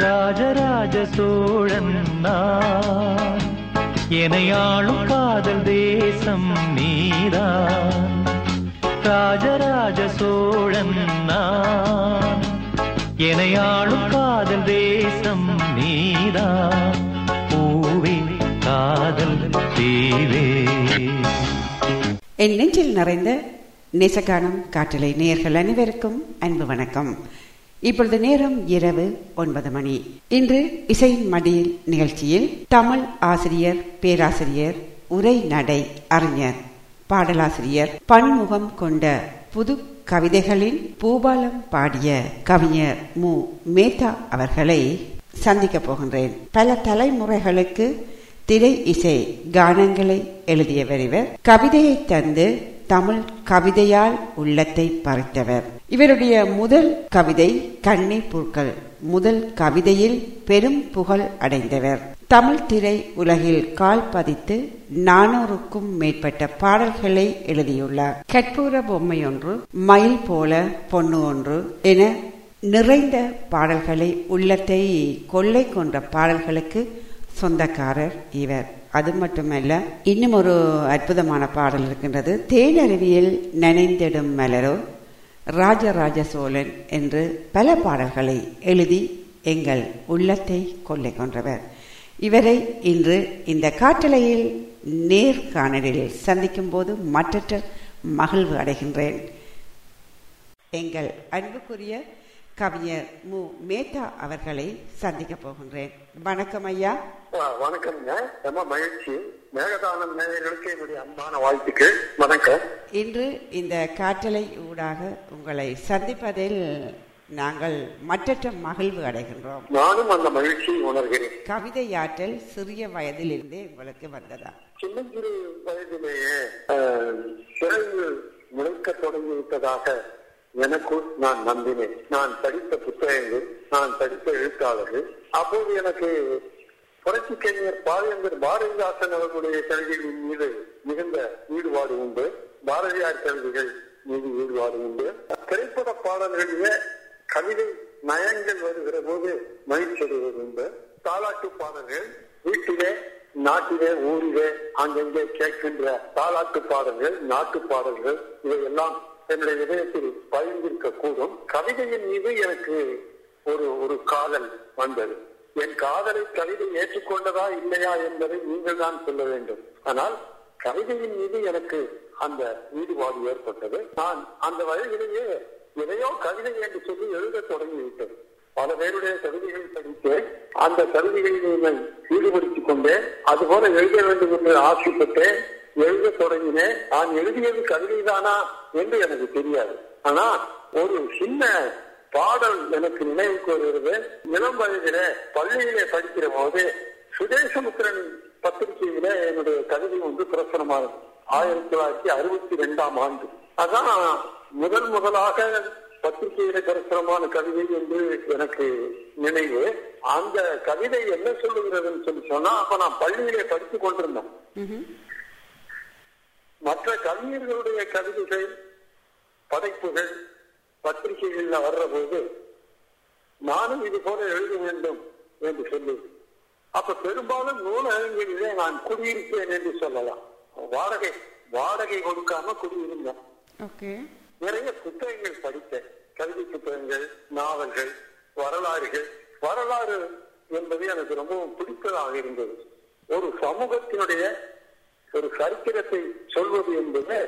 ராஜராஜ சோழன் நான். எனையாளும் காதல் தேசம் நீதான். ராஜராஜ சோழன் நான். எனையாளும் காதல் தேசம் நீதான். பூவே காதல் தீவே. என் நெஞ்சில் நிறைந்த நேசகானம் காட்டலை நேர்கள் அனைவருக்கும் அன்பு வணக்கம். இப்பொழுது நேரம் இரவு ஒன்பது மணி. இன்று இசை மடியில் நிகழ்ச்சியில் தமிழ் ஆசிரியர் பேராசிரியர் உரை நடை அறிஞர் பாடலாசிரியர் பன்முகம் கொண்ட புது கவிதைகளின் பூபாலம் பாடிய கவிஞர் மு. மேத்தா அவர்களை சந்திக்கப் போகின்றேன். பல தலைமுறைகளுக்கு திரை இசை கானங்களை எழுதியவர் இவர். கவிதையை தந்து தமிழ் கவிதையால் உள்ளத்தை பறித்தவர். இவருடைய முதல் கவிதை கண்ணீர் பூக்கள். முதல் கவிதையில் பெரும் புகழ் அடைந்தவர். தமிழ் திரை உலகில் கால் பதித்து நானூறுக்கும் மேற்பட்ட பாடல்களை எழுதியுள்ளார். கற்பூர பொம்மை ஒன்று மயில் போல பொண்ணு ஒன்று என நிறைந்த பாடல்களை உள்ளத்தை கொள்ளை கொண்ட பாடல்களுக்கு சொந்தக்காரர் இவர். அது மட்டுமல்ல இன்னும் ஒரு அற்புதமான பாடல் இருக்கின்றது. தேனருவியில் நனைந்திடும் மலரோ ராஜராஜ சோழன் என்று பல பாடல்களை எழுதி எங்கள் உள்ளத்தை கொள்ளை கொன்றவர். இவரை இன்று இந்த காட்டலையில் நேர்காணலில் சந்திக்கும் போது மற்றற்ற மகிழ்வு அடைகின்றேன். எங்கள் அன்புக்குரிய கவிஞர் மு. மேத்தா அவர்களை சந்திக்கப் போகின்றேன். வணக்கம் ஐயா. வணக்கம்ங்க ரொம்ப மகிழ்ச்சி. மேகதானம் நேயர்களுக்கு என்னுடைய அன்பான வாழ்த்துக்கள். வணக்கம். இன்று இந்த காற்றலை ஊடாக உங்களை சந்திப்பதில் நாங்கள் மற்றற்ற மகிழ்வு அடைகின்றோம். நானும் அந்த மகிழ்ச்சியை உணர்கிறேன். கவிதை ஆற்றல் சிறிய வயதிலிருந்தே உங்களுக்கு வந்ததா சின்னஞ்சிறு வயதிலேயே சிறகு முளைக்க தொடங்கி விட்டதாக எனக்குள் நான் நம்பினேன். நான் படித்த புத்தகங்கள் நான் படித்த எழுத்தாளர்கள். அப்போது எனக்கு புரட்சி கவிஞர் பாவேந்தர் பாரதிதாசன் அவர்களுடைய கல்விகளின் மீது மிகுந்த ஈடுபாடு உண்டு. பாரதியார் கல்விகள் மீது ஈடுபாடு உண்டு. திரைப்பட பாடல்களிலே கவிதை நயங்கள் வருகிற போது மகிழ்ச்சி அடைவது உண்டு. தாலாட்டு பாடல்கள் வீட்டிலே நாட்டிலே ஊரிலே அங்கங்கே கேட்கின்ற தாலாட்டு பாடல்கள் நாட்டு பாடல்கள் இவையெல்லாம் என்னுடைய இதயத்தில் பயந்திருக்க கூடும் கவிதையின் மீது எனக்கு ஒரு ஒரு காதல் வந்தது. என் காதலை கவிதை ஏற்றுக்கொண்டதா இல்லையா என்பதை நீங்கள் தான் சொல்ல வேண்டும். ஆனால் கவிதையின் மீது எனக்கு அந்த ஈடுபாடு ஏற்பட்டது. நான் அந்த வயதிலேயே எதையோ கவிதை என்று சொல்லி எழுத தொடங்கிவிட்டது பல பேருடைய கவிதைகள் படித்தேன். அந்த கவிதைகளில் நீங்கள் ஈடுபடுத்திக் கொண்டேன். அதுபோல எழுத வேண்டும் என்று ஆசைப்பட்டேன். எழுத தொடங்கினேன் நான் எழுதியது கவிதைதானா? என்று எனக்கு தெரியாது. ஆனா ஒரு சின்ன பாடல் எனக்கு நினைவுக்கு வருகிறது இளம் வயதில பள்ளியிலே படிக்கிற போது சுதேசமுத்திரன் பத்திரிகையில என்னுடைய கவிதை ஒன்று பிரசுரமானது. ஆயிரத்தி தொள்ளாயிரத்தி அறுபத்தி ரெண்டாம் ஆண்டு. அதான் முதல் முதலாக பத்திரிகையில பிரசுரமான கவிதை என்று எனக்கு நினைவு. அந்த கவிதை என்ன சொல்லுகிறதுன்னு சொல்லி சொன்னா அப்ப நான் பள்ளியிலே படித்துக் கொண்டிருந்தேன். மற்ற கவிஞர்களுடைய கவிதைகள் படைப்புகள் பத்திரிகைகள்ல வர்ற போது நானும் இது போல எழுத வேண்டும் என்று சொல்லி அப்ப பெரும்பாலும் நூலகங்களிலே நான் குடியிருப்பேன் என்று சொல்லலாம். வாடகை வாடகை கொடுக்காம குடியிருந்தேன். நிறைய புத்தகங்கள் படித்தேன். கவிதை புத்தகங்கள் நாவல்கள் வரலாறுகள். வரலாறு என்பது எனக்கு ரொம்பவும் பிடித்ததாக இருந்தது. ஒரு சமூகத்தினுடைய ஒரு சரித்திரத்தை சொல்வது என்பது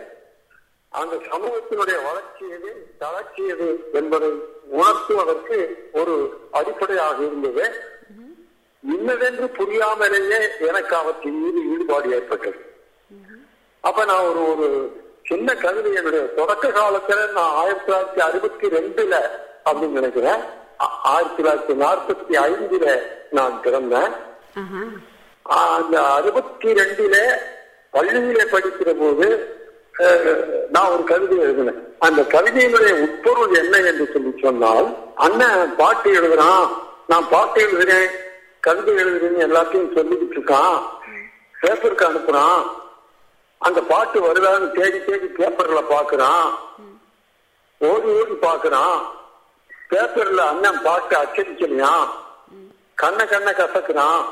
அந்த சமூகத்தினுடைய வளர்ச்சி எது தளர்ச்சி எது என்பதை உணர்த்துவதற்கு ஒரு அடிப்படையாக இருந்தது. இன்னதென்று புரியாமலேயே எனக்கு அவற்றின் மீது ஈடுபாடு ஏற்பட்டது. அப்ப நான் ஒரு ஒரு சின்ன கவிதை என்னுடைய தொடக்க காலத்துல நான் ஆயிரத்தி தொள்ளாயிரத்தி அறுபத்தி ரெண்டுல அப்படின்னு நினைக்கிறேன். ஆயிரத்தி தொள்ளாயிரத்தி நாற்பத்தி ஐந்துல நான் பிறந்தேன். அந்த அறுபத்தி ரெண்டுல பள்ளியில படிக்கிற போது நான் ஒரு கவிதை எழுதினேன். அந்த கவிதையினுடைய உட்பொருள் என்ன என்று சொல்லி சொன்னால் அண்ணன் பாட்டு எழுதுறான் நான் பாட்டு எழுதுறேன் கவிதை எழுதுறேன்னு எல்லாத்தையும் சொல்லிக்கிட்டு இருக்கான் பேப்பருக்கு அனுப்புறான் அந்த பாட்டு வருதான்னு தேடி தேடி பேப்பர்ல பாக்குறான் ஓடி ஓடி பாக்குறான் பேப்பர்ல அண்ணன் பாட்டு அச்சடிக்கலையா கண்ண கண்ண கசக்குறான்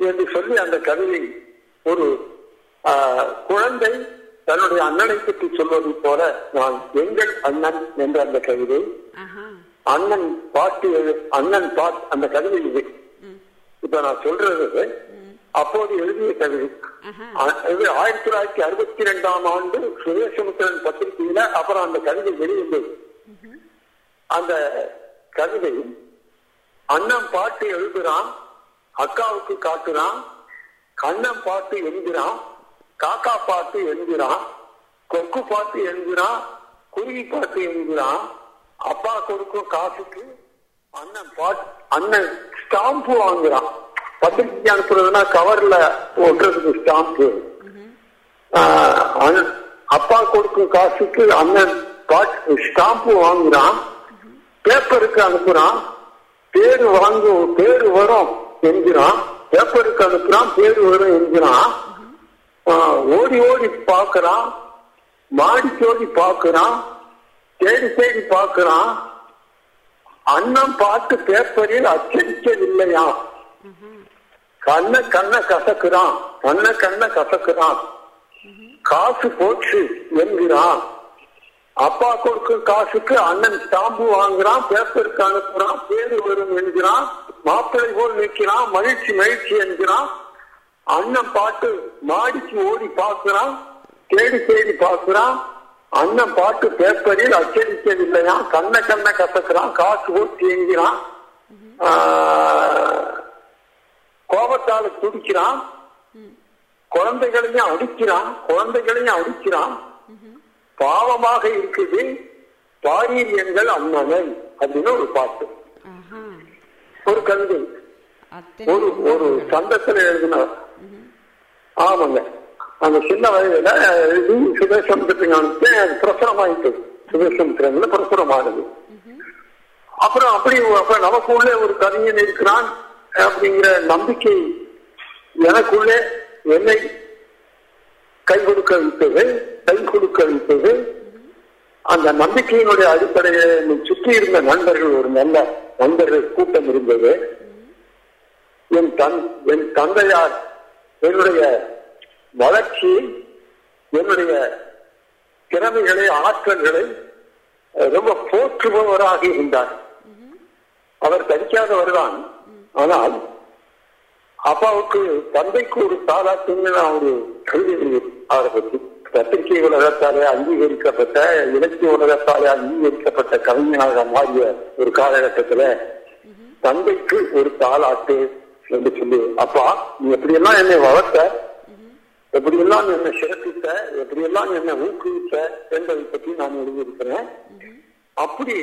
என்று சொல்லி அந்த கவிதை ஒரு குழந்தை தன்னுடைய அண்ணனை பற்றி சொல்வது போல நான் எங்கள் அண்ணன் என்ற அந்த கவிதை அண்ணன் பாட்டு எழு- அண்ணன் பாட் அந்த கவிதை இது. இப்ப நான் சொல்றது அப்போது எழுதிய கவிதை. இது ஆயிரத்தி தொள்ளாயிரத்தி அறுபத்தி ரெண்டாம் ஆண்டு சுதேசமுத்திரன் பத்திரிகையில அப்புறம் அந்த கவிதை வெளிவந்தது. அந்த கவிதை அண்ணன் பாட்டு எழுதுறான் அக்காவுக்கு காட்டுறான் கண்ணன் பாட்டு என்கிறான் காக்கா பாட்டு என்கிறான் கொக்கு பாட்டு என்கிறான் குருவி பாட்டு என்கிறான். அப்பா கொடுக்கும் காசுக்கு அண்ணன் பாட் அண்ணன் ஸ்டாம்பு வாங்குறான். பத்திரிக்கை அனுப்புறதுன்னா கவர்ல ஒட்டுறதுக்கு ஸ்டாம்பு. அப்பா கொடுக்கும் காசுக்கு அண்ணன் பாட் ஸ்டாம்பு வாங்குறான். பேப்பருக்கு அனுப்புறான். பேரு வாங்கும் பேரு வரும் என்கிறான். பேப்பருக்கு அனுப்புறான் பேரு வரும் என்கிறான். ஓடி ஓடி பார்க்கறான் மாடி தோடி பார்க்கறான் தேடி தேடி பார்க்கறான். அண்ணன் பார்த்து பேப்பரில் அச்சடிக்கவில்லையா? கண்ண கண்ண கசக்குறான் கண்ண கண்ண கசக்குறான். காசு போச்சு என்கிறான். அப்பா கொடுக்கும் காசுக்கு அண்ணன் ஸ்டாம்பு வாங்குறான் பேப்பருக்கு அனுப்புறான் பேரு வரும் என்கிறான் மாப்பிள்ளை போல் நிற்கிறான் மகிழ்ச்சி மகிழ்ச்சி என்கிறான். அண்ணன் பாட்டு மாடிக்கு ஓடி பார்க்கிறான் தேடி தேடி பார்க்கிறான் அண்ணன் பாட்டு பேப்பரில் அச்சடிக்கவில்லையா? கண்ண கண்ண கசக்குறான் காசு போட்டு ஆஹ், கோபத்தால துடிக்கிறான். குழந்தைகளையும் அடிக்கிறான் குழந்தைகளையும் அடிக்கிறான். பாவமாக இருக்குது. பாரீர் எங்கள் அண்ணனை அப்படின்னு ஒரு பாட்டு. ஒரு கவிதை. ஒரு ஒரு சந்தத்துல எழுதினார். ஆமாங்க. அந்த சின்ன வயதுல எழுதி சுதேசமுத்திரங்களுக்கு பிரசுரமாயிட்டு சுதேசமுத்திரங்கள்ல பிரசுரமானது. அப்புறம் அப்படி அப்ப நமக்குள்ளே ஒரு கவிஞன் இருக்கிறான் அப்படிங்கிற நம்பிக்கை எனக்குள்ளே என்னை கை கொடுக்க வைத்தது கை கொடுக்க வைத்தது. அந்த நம்பிக்கையினுடைய அடிப்படையில் சுற்றி இருந்த நண்பர்கள் ஒரு நல்ல நண்பர்கள் கூட்டம் இருந்தது. என் தன் என் தந்தையார் என்னுடைய வளர்ச்சி என்னுடைய திறமைகளை ஆற்றல்களை ரொம்ப போற்றுபவராக இருந்தார். அவர் படிக்காதவர் தான் ஆனால் அப்பாவுக்கு தந்தைக்கு ஒரு தாராட்டுன்னு நான் ஒரு கவிதை அவரை பத்திரிகை உலகத்தாலே அங்கீகரிக்கப்பட்ட இலக்கிய உலகத்தாலே அங்கீகரிக்கப்பட்ட கவிஞனாக மாறிய ஒரு காலகட்டத்துல தந்தைக்கு ஒரு தாலாட்டு என்று சொல்லி அப்பா நீ எப்படியெல்லாம் என்னை வளர்த்த? எப்படியெல்லாம் என்னை சிறப்பித்த? எப்படியெல்லாம் என்னை ஊக்குவித்த? என்பதை பற்றி நான் எழுதியிருக்கிறேன். அப்படி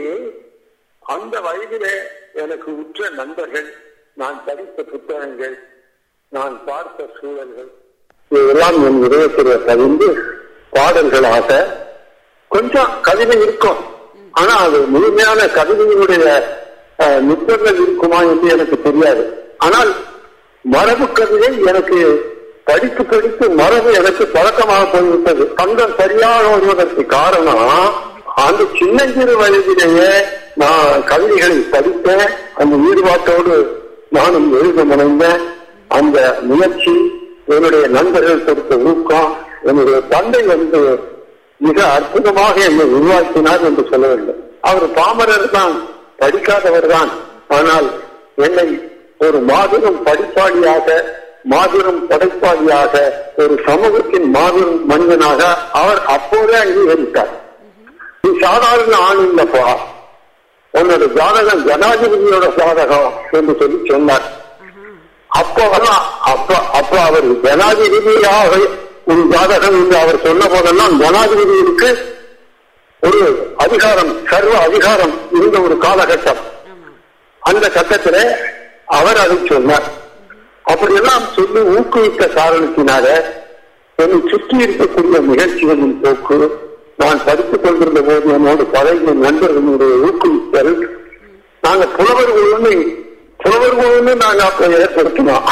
அந்த வயதிலே எனக்கு உற்ற நண்பர்கள் நான் படித்த புத்தகங்கள் நான் பார்த்த சூழல்கள் இதெல்லாம் என் இதயத்தில் கவிந்து பாடல்களாக கொஞ்சம் கவிதை இருக்கும். ஆனா அது முழுமையான கவிதையினுடைய நுட்பங்கள் இருக்குமா என்று எனக்கு தெரியாது. ஆனால் மரபு கவிதை எனக்கு படித்து படித்து மரபு எனக்கு பழக்கமாக போய்விட்டது. சந்தம் சரியாக வருவதற்கு காரணம் அந்த சின்னஞ்சிறு வயதிலேயே நான் கவிதைகளை படித்தேன். அந்த ஈடுபாட்டோடு நானும் எழுத முனைந்தேன் அந்த முயற்சி என்னுடைய நண்பர்கள் கொடுத்த ஊக்கம் என்னுடைய தந்தை வந்து மிக அற்புதமாக என்னை உருவாக்கினார் என்று சொல்ல வேண்டும் அவர் பாமரர் தான் படிக்காதவர் தான். ஆனால் என்னை ஒரு மாபெரும் படிப்பாளியாக மாபெரும் படைப்பாளியாக ஒரு சமூகத்தின் மாபெரும் மனிதனாக அவர் அப்போதே அங்கீகரித்தார். நீ சாதாரண ஆண் இல்லப்பா. உன்னோட ஜாதகம் ஜனாதிபதியோட ஜாதகம் என்று சொல்லி சொன்னார். அப்போ அப்ப அப்ப அவர் ஜனாதிபதியாக ஒரு ஜாதகம் என்று அவர் சொன்ன போதெல்லாம் ஜனாதிபதிக்கு ஒரு அதிகாரம் சர்வ அதிகாரம் இருந்த ஒரு காலகட்டம். அந்த கட்டத்திலே அவர் அதை சொன்னார். அப்படியெல்லாம் சொல்லி ஊக்குவித்த காரணத்தினால என்னை சுற்றி இருக்கக்கூடிய நிகழ்ச்சிகளின் போக்கு நான் படித்துக் கொண்டிருந்த போது என்னோடு பழகிய நண்பர்களுடைய ஊக்குவித்தல் நாங்க புலவர்களுமே புலவர்களுமே நாங்க அப்ப ஏற்படுத்தினோம்.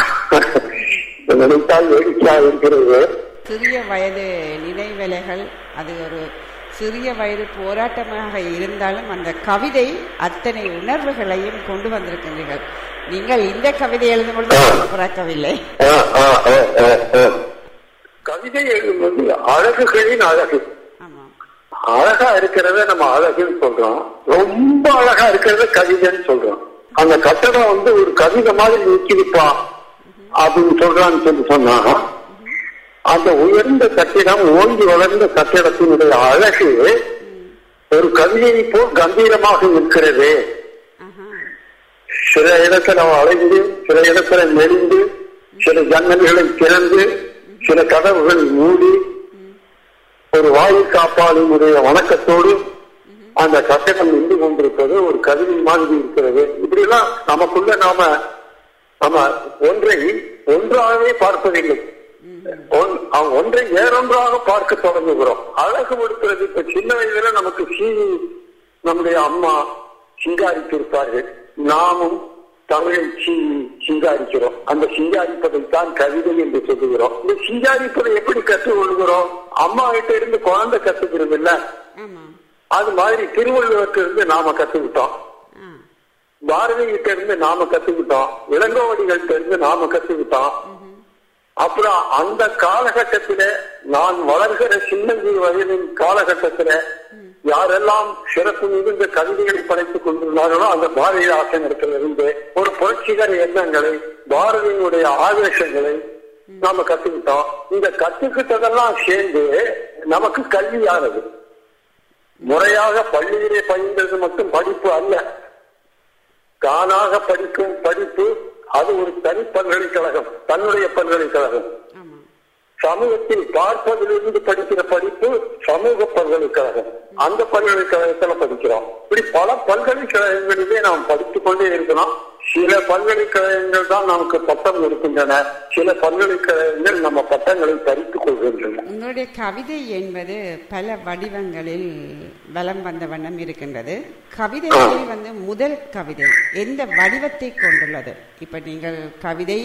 நினைத்தால் வேடிக்கையா இருக்கிறது. சிறிய வயது நினைவலைகள் அது ஒரு சிறிய வயது போராட்டமாக இருந்தாலும் அந்த கவிதை அத்தனை உணர்வுகளையும் கொண்டு வந்திருக்கின்றீர்கள். நீங்கள் இந்த கவிதை எழுதும் பொழுது. பிறக்கவில்லை. ஆ, ஆ, ஆ, ஆ, ஆ. கவிதை எழுதும்போது அழகுகளின் அழகு. அழகா இருக்கிறத நம்ம அழகுன்னு சொல்றோம். ரொம்ப அழகா இருக்கிறத கவிதைன்னு சொல்றோம். அந்த கட்டடம் வந்து ஒரு கவிதை மாதிரி நிற்கிருப்பா அப்படின்னு சொல்றான்னு சொல்லி சொன்னா அந்த உயர்ந்த கட்டிடம் ஓங்கி வளர்ந்த கட்டிடத்தினுடைய அழகு ஒரு கவிதையை போல் கம்பீரமாக நிற்கிறது ஆஹா சில இடத்துல அழைந்து சில இடத்துல நெறிந்து சில ஜன்னல்களை திறந்து சில கதவுகள் மூடி ஒரு வாயு காப்பாளினுடைய வணக்கத்தோடு அந்த கட்டணம் நின்று கொண்டிருப்பது ஒரு கருவி மாதிரி இருக்கிறது. இப்படி எல்லாம் நமக்குள்ள நாம நம்ம ஒன்றை ஒன்றாகவே பார்ப்பதில்லை. ஒன்- ஒன்றை வேறொன்றாக பார்க்க தொடங்குகிறோம். அழகு கொடுக்கிறது. இப்ப சின்ன வயதுல நமக்கு சீனி நம்முடைய அம்மா சிங்காரித்திருப்பார்கள் நாமும் தமிழை சிங்காரிக்கிறோம். அந்த சிங்காரிப்பதைத்தான் கவிதை என்று சொல்லுகிறோம். இந்த சிங்காரிப்பதை எப்படி கற்றுக்கொள்கிறோம் அம்மா கிட்ட இருந்து குழந்தை கத்துக்கிறது இல்ல. அது மாதிரி திருவள்ளுவர்கிட்ட இருந்து நாம கத்துக்கிட்டோம். பாரதி கிட்ட இருந்து நாம கத்துக்கிட்டோம். இளங்கோவடிகள்கிட்ட இருந்து நாம கத்துக்கிட்டோம். அப்புறம் அந்த காலகட்டத்தில நான் வளர்கிற சின்னஞ்சிறு வயதின் காலகட்டத்தில யாரெல்லாம் சிறப்பு மிகுந்த கவிதைகளை படைத்துக் கொண்டிருந்தார்களோ அந்த பாரதிதாசன் இருந்து ஒரு புரட்சிகர எண்ணங்களை பாரதியினுடைய ஆவேசங்களை நாம கத்துக்கிட்டோம். இந்த கத்துக்கிட்டதெல்லாம் சேர்ந்து நமக்கு கல்வியானது. முறையாக பள்ளியிலே பயின்றது மட்டும் படிப்பு அல்ல. தானாக படிக்கும் படிப்பு அது ஒரு தனி பல்கலைக்கழகம் தன்னுடைய பல்கலைக்கழகம். சமூகத்தில் பார்ப்பதிலிருந்து படிக்கிற படிப்பு சமூக பல்கலைக்கழகம். அந்த பல்கலைக்கழகத்துல படிக்கிறோம். இப்படி பல பல்கலைக்கழகங்களிலே நாம் படித்துக் கொண்டே இருக்கிறோம். சில பல்கலைக்கழகங்கள் தான் நமக்கு பட்டம் இருக்கின்றன சில பல்கலைக்கழகங்கள் நம்ம பட்டங்களை பறித்துக் கொள்கின்றன. உங்களுடைய கவிதை என்பது பல வடிவங்களில் வலம் வந்த வண்ணம் இருக்கின்றது. கவிதைகளில் வந்து முதல் கவிதை. எந்த வடிவத்தை கொண்டுள்ளது? இப்ப நீங்கள் கவிதை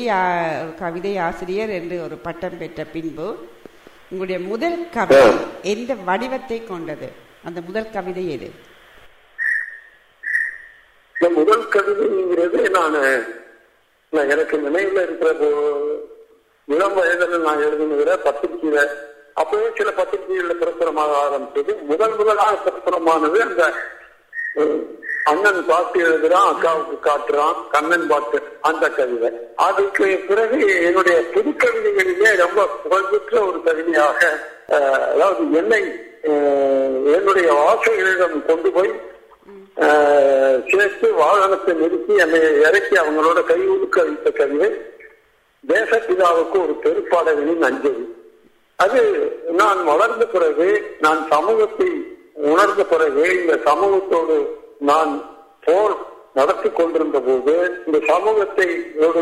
கவிதை ஆசிரியர் என்று ஒரு பட்டம் பெற்ற பின்பு உங்களுடைய முதல் கவிதை எந்த வடிவத்தை கொண்டது? அந்த முதல் கவிதை எது? இந்த முதல் கவிதைங்கிறது நான் நான் எனக்கு நினைவுல இருக்கிற போ- இளம் வயதில் நான் எழுதுனதுல பத்திரிகையில அப்பவே சில பத்திரிகைகள்ல பிரசுரமாக ஆரம்பிச்சது. முதல் முதலாக பிரசுரமானது அந்த அண்ணன் பாட்டு எழுதுறான் அக்காவுக்கு காட்டுறான் கண்ணன் பாட்டு அந்த கவிதை. அதுக்கு பிறகு என்னுடைய புது கவிதைகளிலே ரொம்ப புகழ்பெற்ற ஒரு கவிதையாக அஹ், அதாவது என்னை என்னுடைய வாசகர்களிடம் கொண்டு போய் சேர்த்து வாகனத்தை நிறுத்தி என்னை இறக்கி அவங்களோட கை உடுக்க வைத்த கவிதை தேசப்பிதாவுக்கு ஒரு பெருப்பாடகனின் அஞ்சலி. அது நான் வளர்ந்த பிறகு நான் சமூகத்தை உணர்ந்த பிறகு இந்த சமூகத்தோடு நான் போர் நடத்தி கொண்டிருந்த போது இந்த சமூகத்தை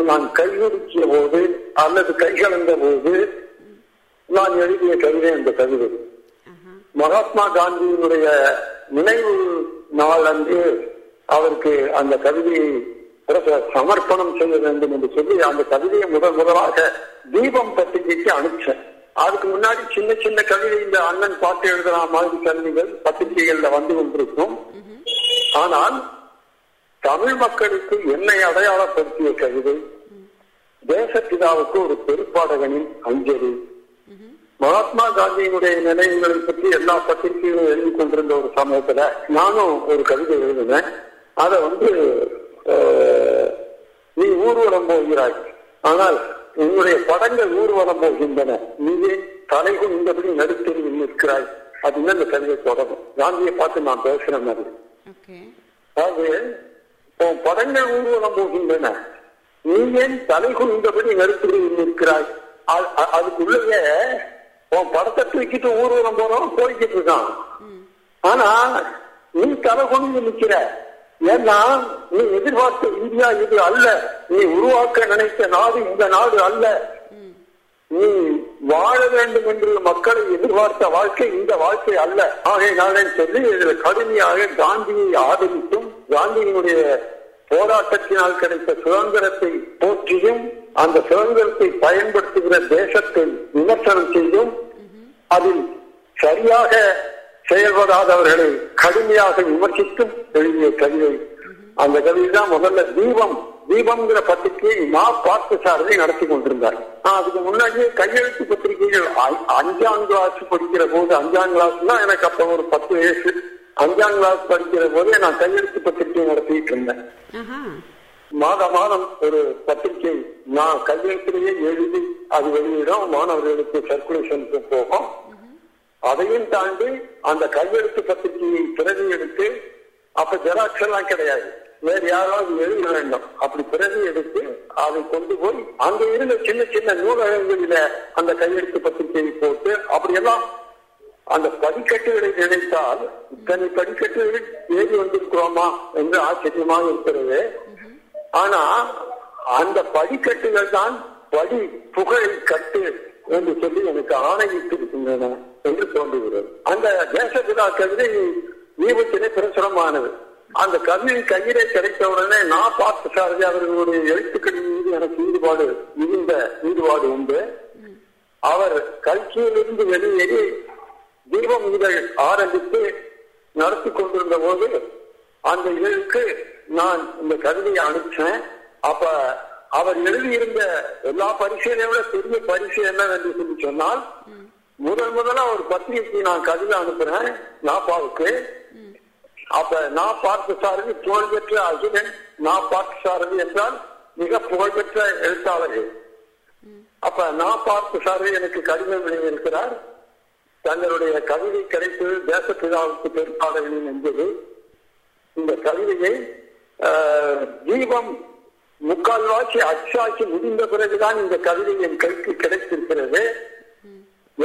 நான் கையொடுக்கிய போது அல்லது கைகலந்த போது நான் எழுதிய கவிதை அந்த கவிதை. மகாத்மா காந்தியினுடைய நினைவு நாள் அன்று அவருக்கு அந்த கவிதையை சமர்ப்பணம் செய்ய வேண்டும் என்று சொல்லி அந்த கவிதையை முதல் முதலாக தீபம் பத்திரிகைக்கு அனுப்பிச்சேன். அதுக்கு முன்னாடி சின்ன சின்ன கவிதை இந்த அண்ணன் பாட்டு எழுதுற மாதிரி கவிதைகள் பத்திரிகைகள்ல வந்து கொண்டிருக்கும். ஆனால் தமிழ் மக்களுக்கு என்னை அடையாளப்படுத்திய கவிதை தேசப்பிதாவுக்கு ஒரு பெருப்பாடகனின் அஞ்சலி. மகாத்மா காந்தியினுடைய நினைவுகளை பற்றி எல்லா பத்திரிகைகளும் எழுதி கொண்டிருந்த ஒரு சமயத்துல நானும் ஒரு கவிதை எழுதினேன். அதை வந்து நீ ஊர்வலம் போகிறாய். ஆனால் உன்னுடைய படங்கள் ஊர்வலம் போகின்றன. நீயே தலைகும் இந்தபடி நடுத்தெருவில் நிற்கிறாய். அப்படின்னு அந்த கவிதை தொடரும். காந்தியை பார்த்து நான் பேசுற மாதிரி அதாவது உன் படங்கள் ஊர்வலம் போகின்றன. நீ ஏன் தலை குனிந்தபடி நடுத்தெருவில் நிற்கிறாய்? அதுக்குள்ளேயே உன் படத்தை தூக்கிட்டு ஊர்வலம் போறவன் போய்கிட்டு இருக்கான் ஆனா நீ தலை கொண்டு நிக்கிற. ஏன்னா நீ எதிர்பார்த்த இந்தியா இது அல்ல. நீ உருவாக்க நினைத்த நாடு இந்த நாடு அல்ல. நீ வாழ வேண்டும் என்று மக்களை எதிர்பார்த்த வாழ்க்கை இந்த வாழ்க்கை அல்ல. ஆகையினாலே சொல்லி இதுல கடுமையாக காந்தியை ஆதரித்தும் காந்தியினுடைய போராட்டத்தினால் கிடைத்த சுதந்திரத்தை போற்றியும் அந்த சுதந்திரத்தை பயன்படுத்துகிற தேசத்தை விமர்சனம் செய்தும் அதில் சரியாக செயல்படாதவர்களை கடுமையாக விமர்சித்தும் எழுதிய கவிதை. அந்த கவிதை தான் முதல்ல தீபம். தீபம்ங்கிற பத்திரிகையை மா பார்த்து சாரதி நடத்தி கொண்டிருந்தார். அதுக்கு முன்னாடியே கையெழுத்து பத்திரிகைகள் அஞ்சாம் கிளாஸ் படிக்கிற போது அஞ்சாம் தான் எனக்கு அப்ப ஒரு பத்து வயசு. அஞ்சாம் கிளாஸ் படிக்கிற போதே நான் கையெழுத்து பத்திரிகை நடத்திட்டு இருந்தேன். மாத மாதம் ஒரு பத்திரிகை நான் கையெழுத்திலேயே எழுதி அது வெளியிடும் மாணவர்களுக்கு சர்க்குலேஷனுக்கு போகும். அதையும் தாண்டி அந்த கையெழுத்து பத்திரிகையை பிரதி எடுத்து அப்ப ஜெராக்ஸ் எல்லாம் கிடையாது. வேற யாராவது எழுத வேண்டும். அப்படி பிரதி எடுத்து அதை கொண்டு போய் அங்க இருந்த சின்ன சின்ன நூலகங்களில அந்த கையெழுத்து பத்திரிகையை போட்டு அப்படியெல்லாம் அந்த படிக்கட்டுகளை நினைத்தால் இத்தனை படிக்கட்டுகளில் ஏறி வந்திருக்கிறோமா என்று ஆச்சரியமாக இருக்கிறது. ஆனா அந்த படிக்கட்டுகள் தான் படி புகழை கட்டு என்று சொல்லி எனக்கு ஆணையிட்டு இருக்கின்றன என்று தோன்றுகிறது. அந்த தேசபிதா கவிதை தீபத்திலே பிரசுரமானது. அந்த கவிதை கையிலே கிடைத்தவுடனே நான் பார்த்த சாரதி அவர்களுடைய எழுத்துக்களின் மீது எனக்கு ஈடுபாடு மிகுந்த ஈடுபாடு உண்டு. அவர் கல்கியிலிருந்து வெளியேறி தீபம் இதழ் ஆரம்பித்து நடத்தி கொண்டிருந்த போது அந்த இதழுக்கு நான் இந்த கவிதையை அனுப்பிச்சேன். அப்ப அவர் எழுதியிருந்த எல்லா பரிசையை விட பெரிய பரிசு என்னவென்று சொல்லி சொன்னால் முதல் முதலா ஒரு பத்திரிகைக்கு நான் கவிதை அனுப்புறேன் நாப்பாவுக்கு. அப்ப நான் பார்த்த சாரதி புகழ்பெற்ற அசுரன் நான் பார்த்த சாரதி என்றால் மிக புகழ்பெற்ற எழுத்தாளர்கள். அப்ப நான் பார்த்த சாரதி எனக்கு கடிதம் எழுதியிருக்கிறார் தங்களுடைய கவிதை கிடைத்தது தேசப்பிதாவுக்கு பெரும்பாளர்களின் என்பது இந்த கவிதையை தீபம் முக்கால்வாசி அச்சாட்சி முடிந்த பிறகுதான் இந்த கவிதை என் கைக்கு கிடைத்திருக்கிறது.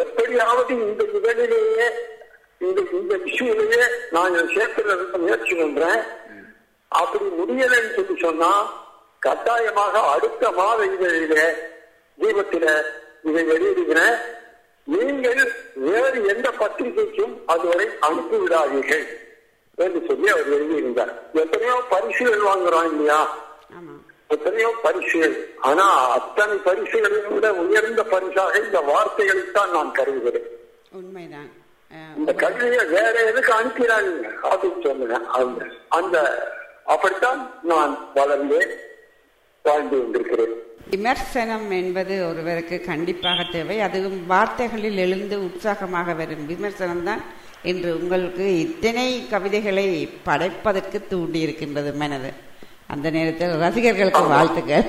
எப்படியாவது இந்த இதழிலேயே இந்த இந்த விஷயிலேயே நான் இதை சேர்க்கிறதுக்கு முயற்சி பண்றேன். அப்படி முடியலைன்னு சொல்லி சொன்னா கட்டாயமாக அடுத்த மாத இதழிலே தீபத்தில இதை வெளியிடுகிறேன். நீங்கள் வேறு எந்த பத்திரிகைக்கும் அதுவரை அனுப்பி விடாதீர்கள் என்று சொல்லி அவர் எழுதியிருந்தார். எத்தனையோ பரிசுகள் வாங்குறோம் இல்லையா? எத்தனையோ பரிசுகள். ஆனா அத்தனை பரிசுகளையும் விட உயர்ந்த பரிசாக இந்த வார்த்தைகளைத்தான் நான் கருதுகிறேன். உண்மைதான். இந்த கல்வியை வேற எதுக்கு அனுப்பினாங்க அப்படின்னு சொன்னேன் அந்த அந்த அப்படித்தான் நான் வளர்ந்தேன் வாழ்ந்து கொண்டிருக்கிறேன். விமர்சனம் என்பது ஒருவருக்கு கண்டிப்பாக தேவை. அதுவும் வார்த்தைகளில் எழுந்து உற்சாகமாக வரும் விமர்சனம் தான் இன்று உங்களுக்கு இத்தனை கவிதைகளை படைப்பதற்கு தூண்டி இருக்கின்றது மனது. அந்த நேரத்தில் ரசிகர்களுக்கு வாழ்த்துக்கள்.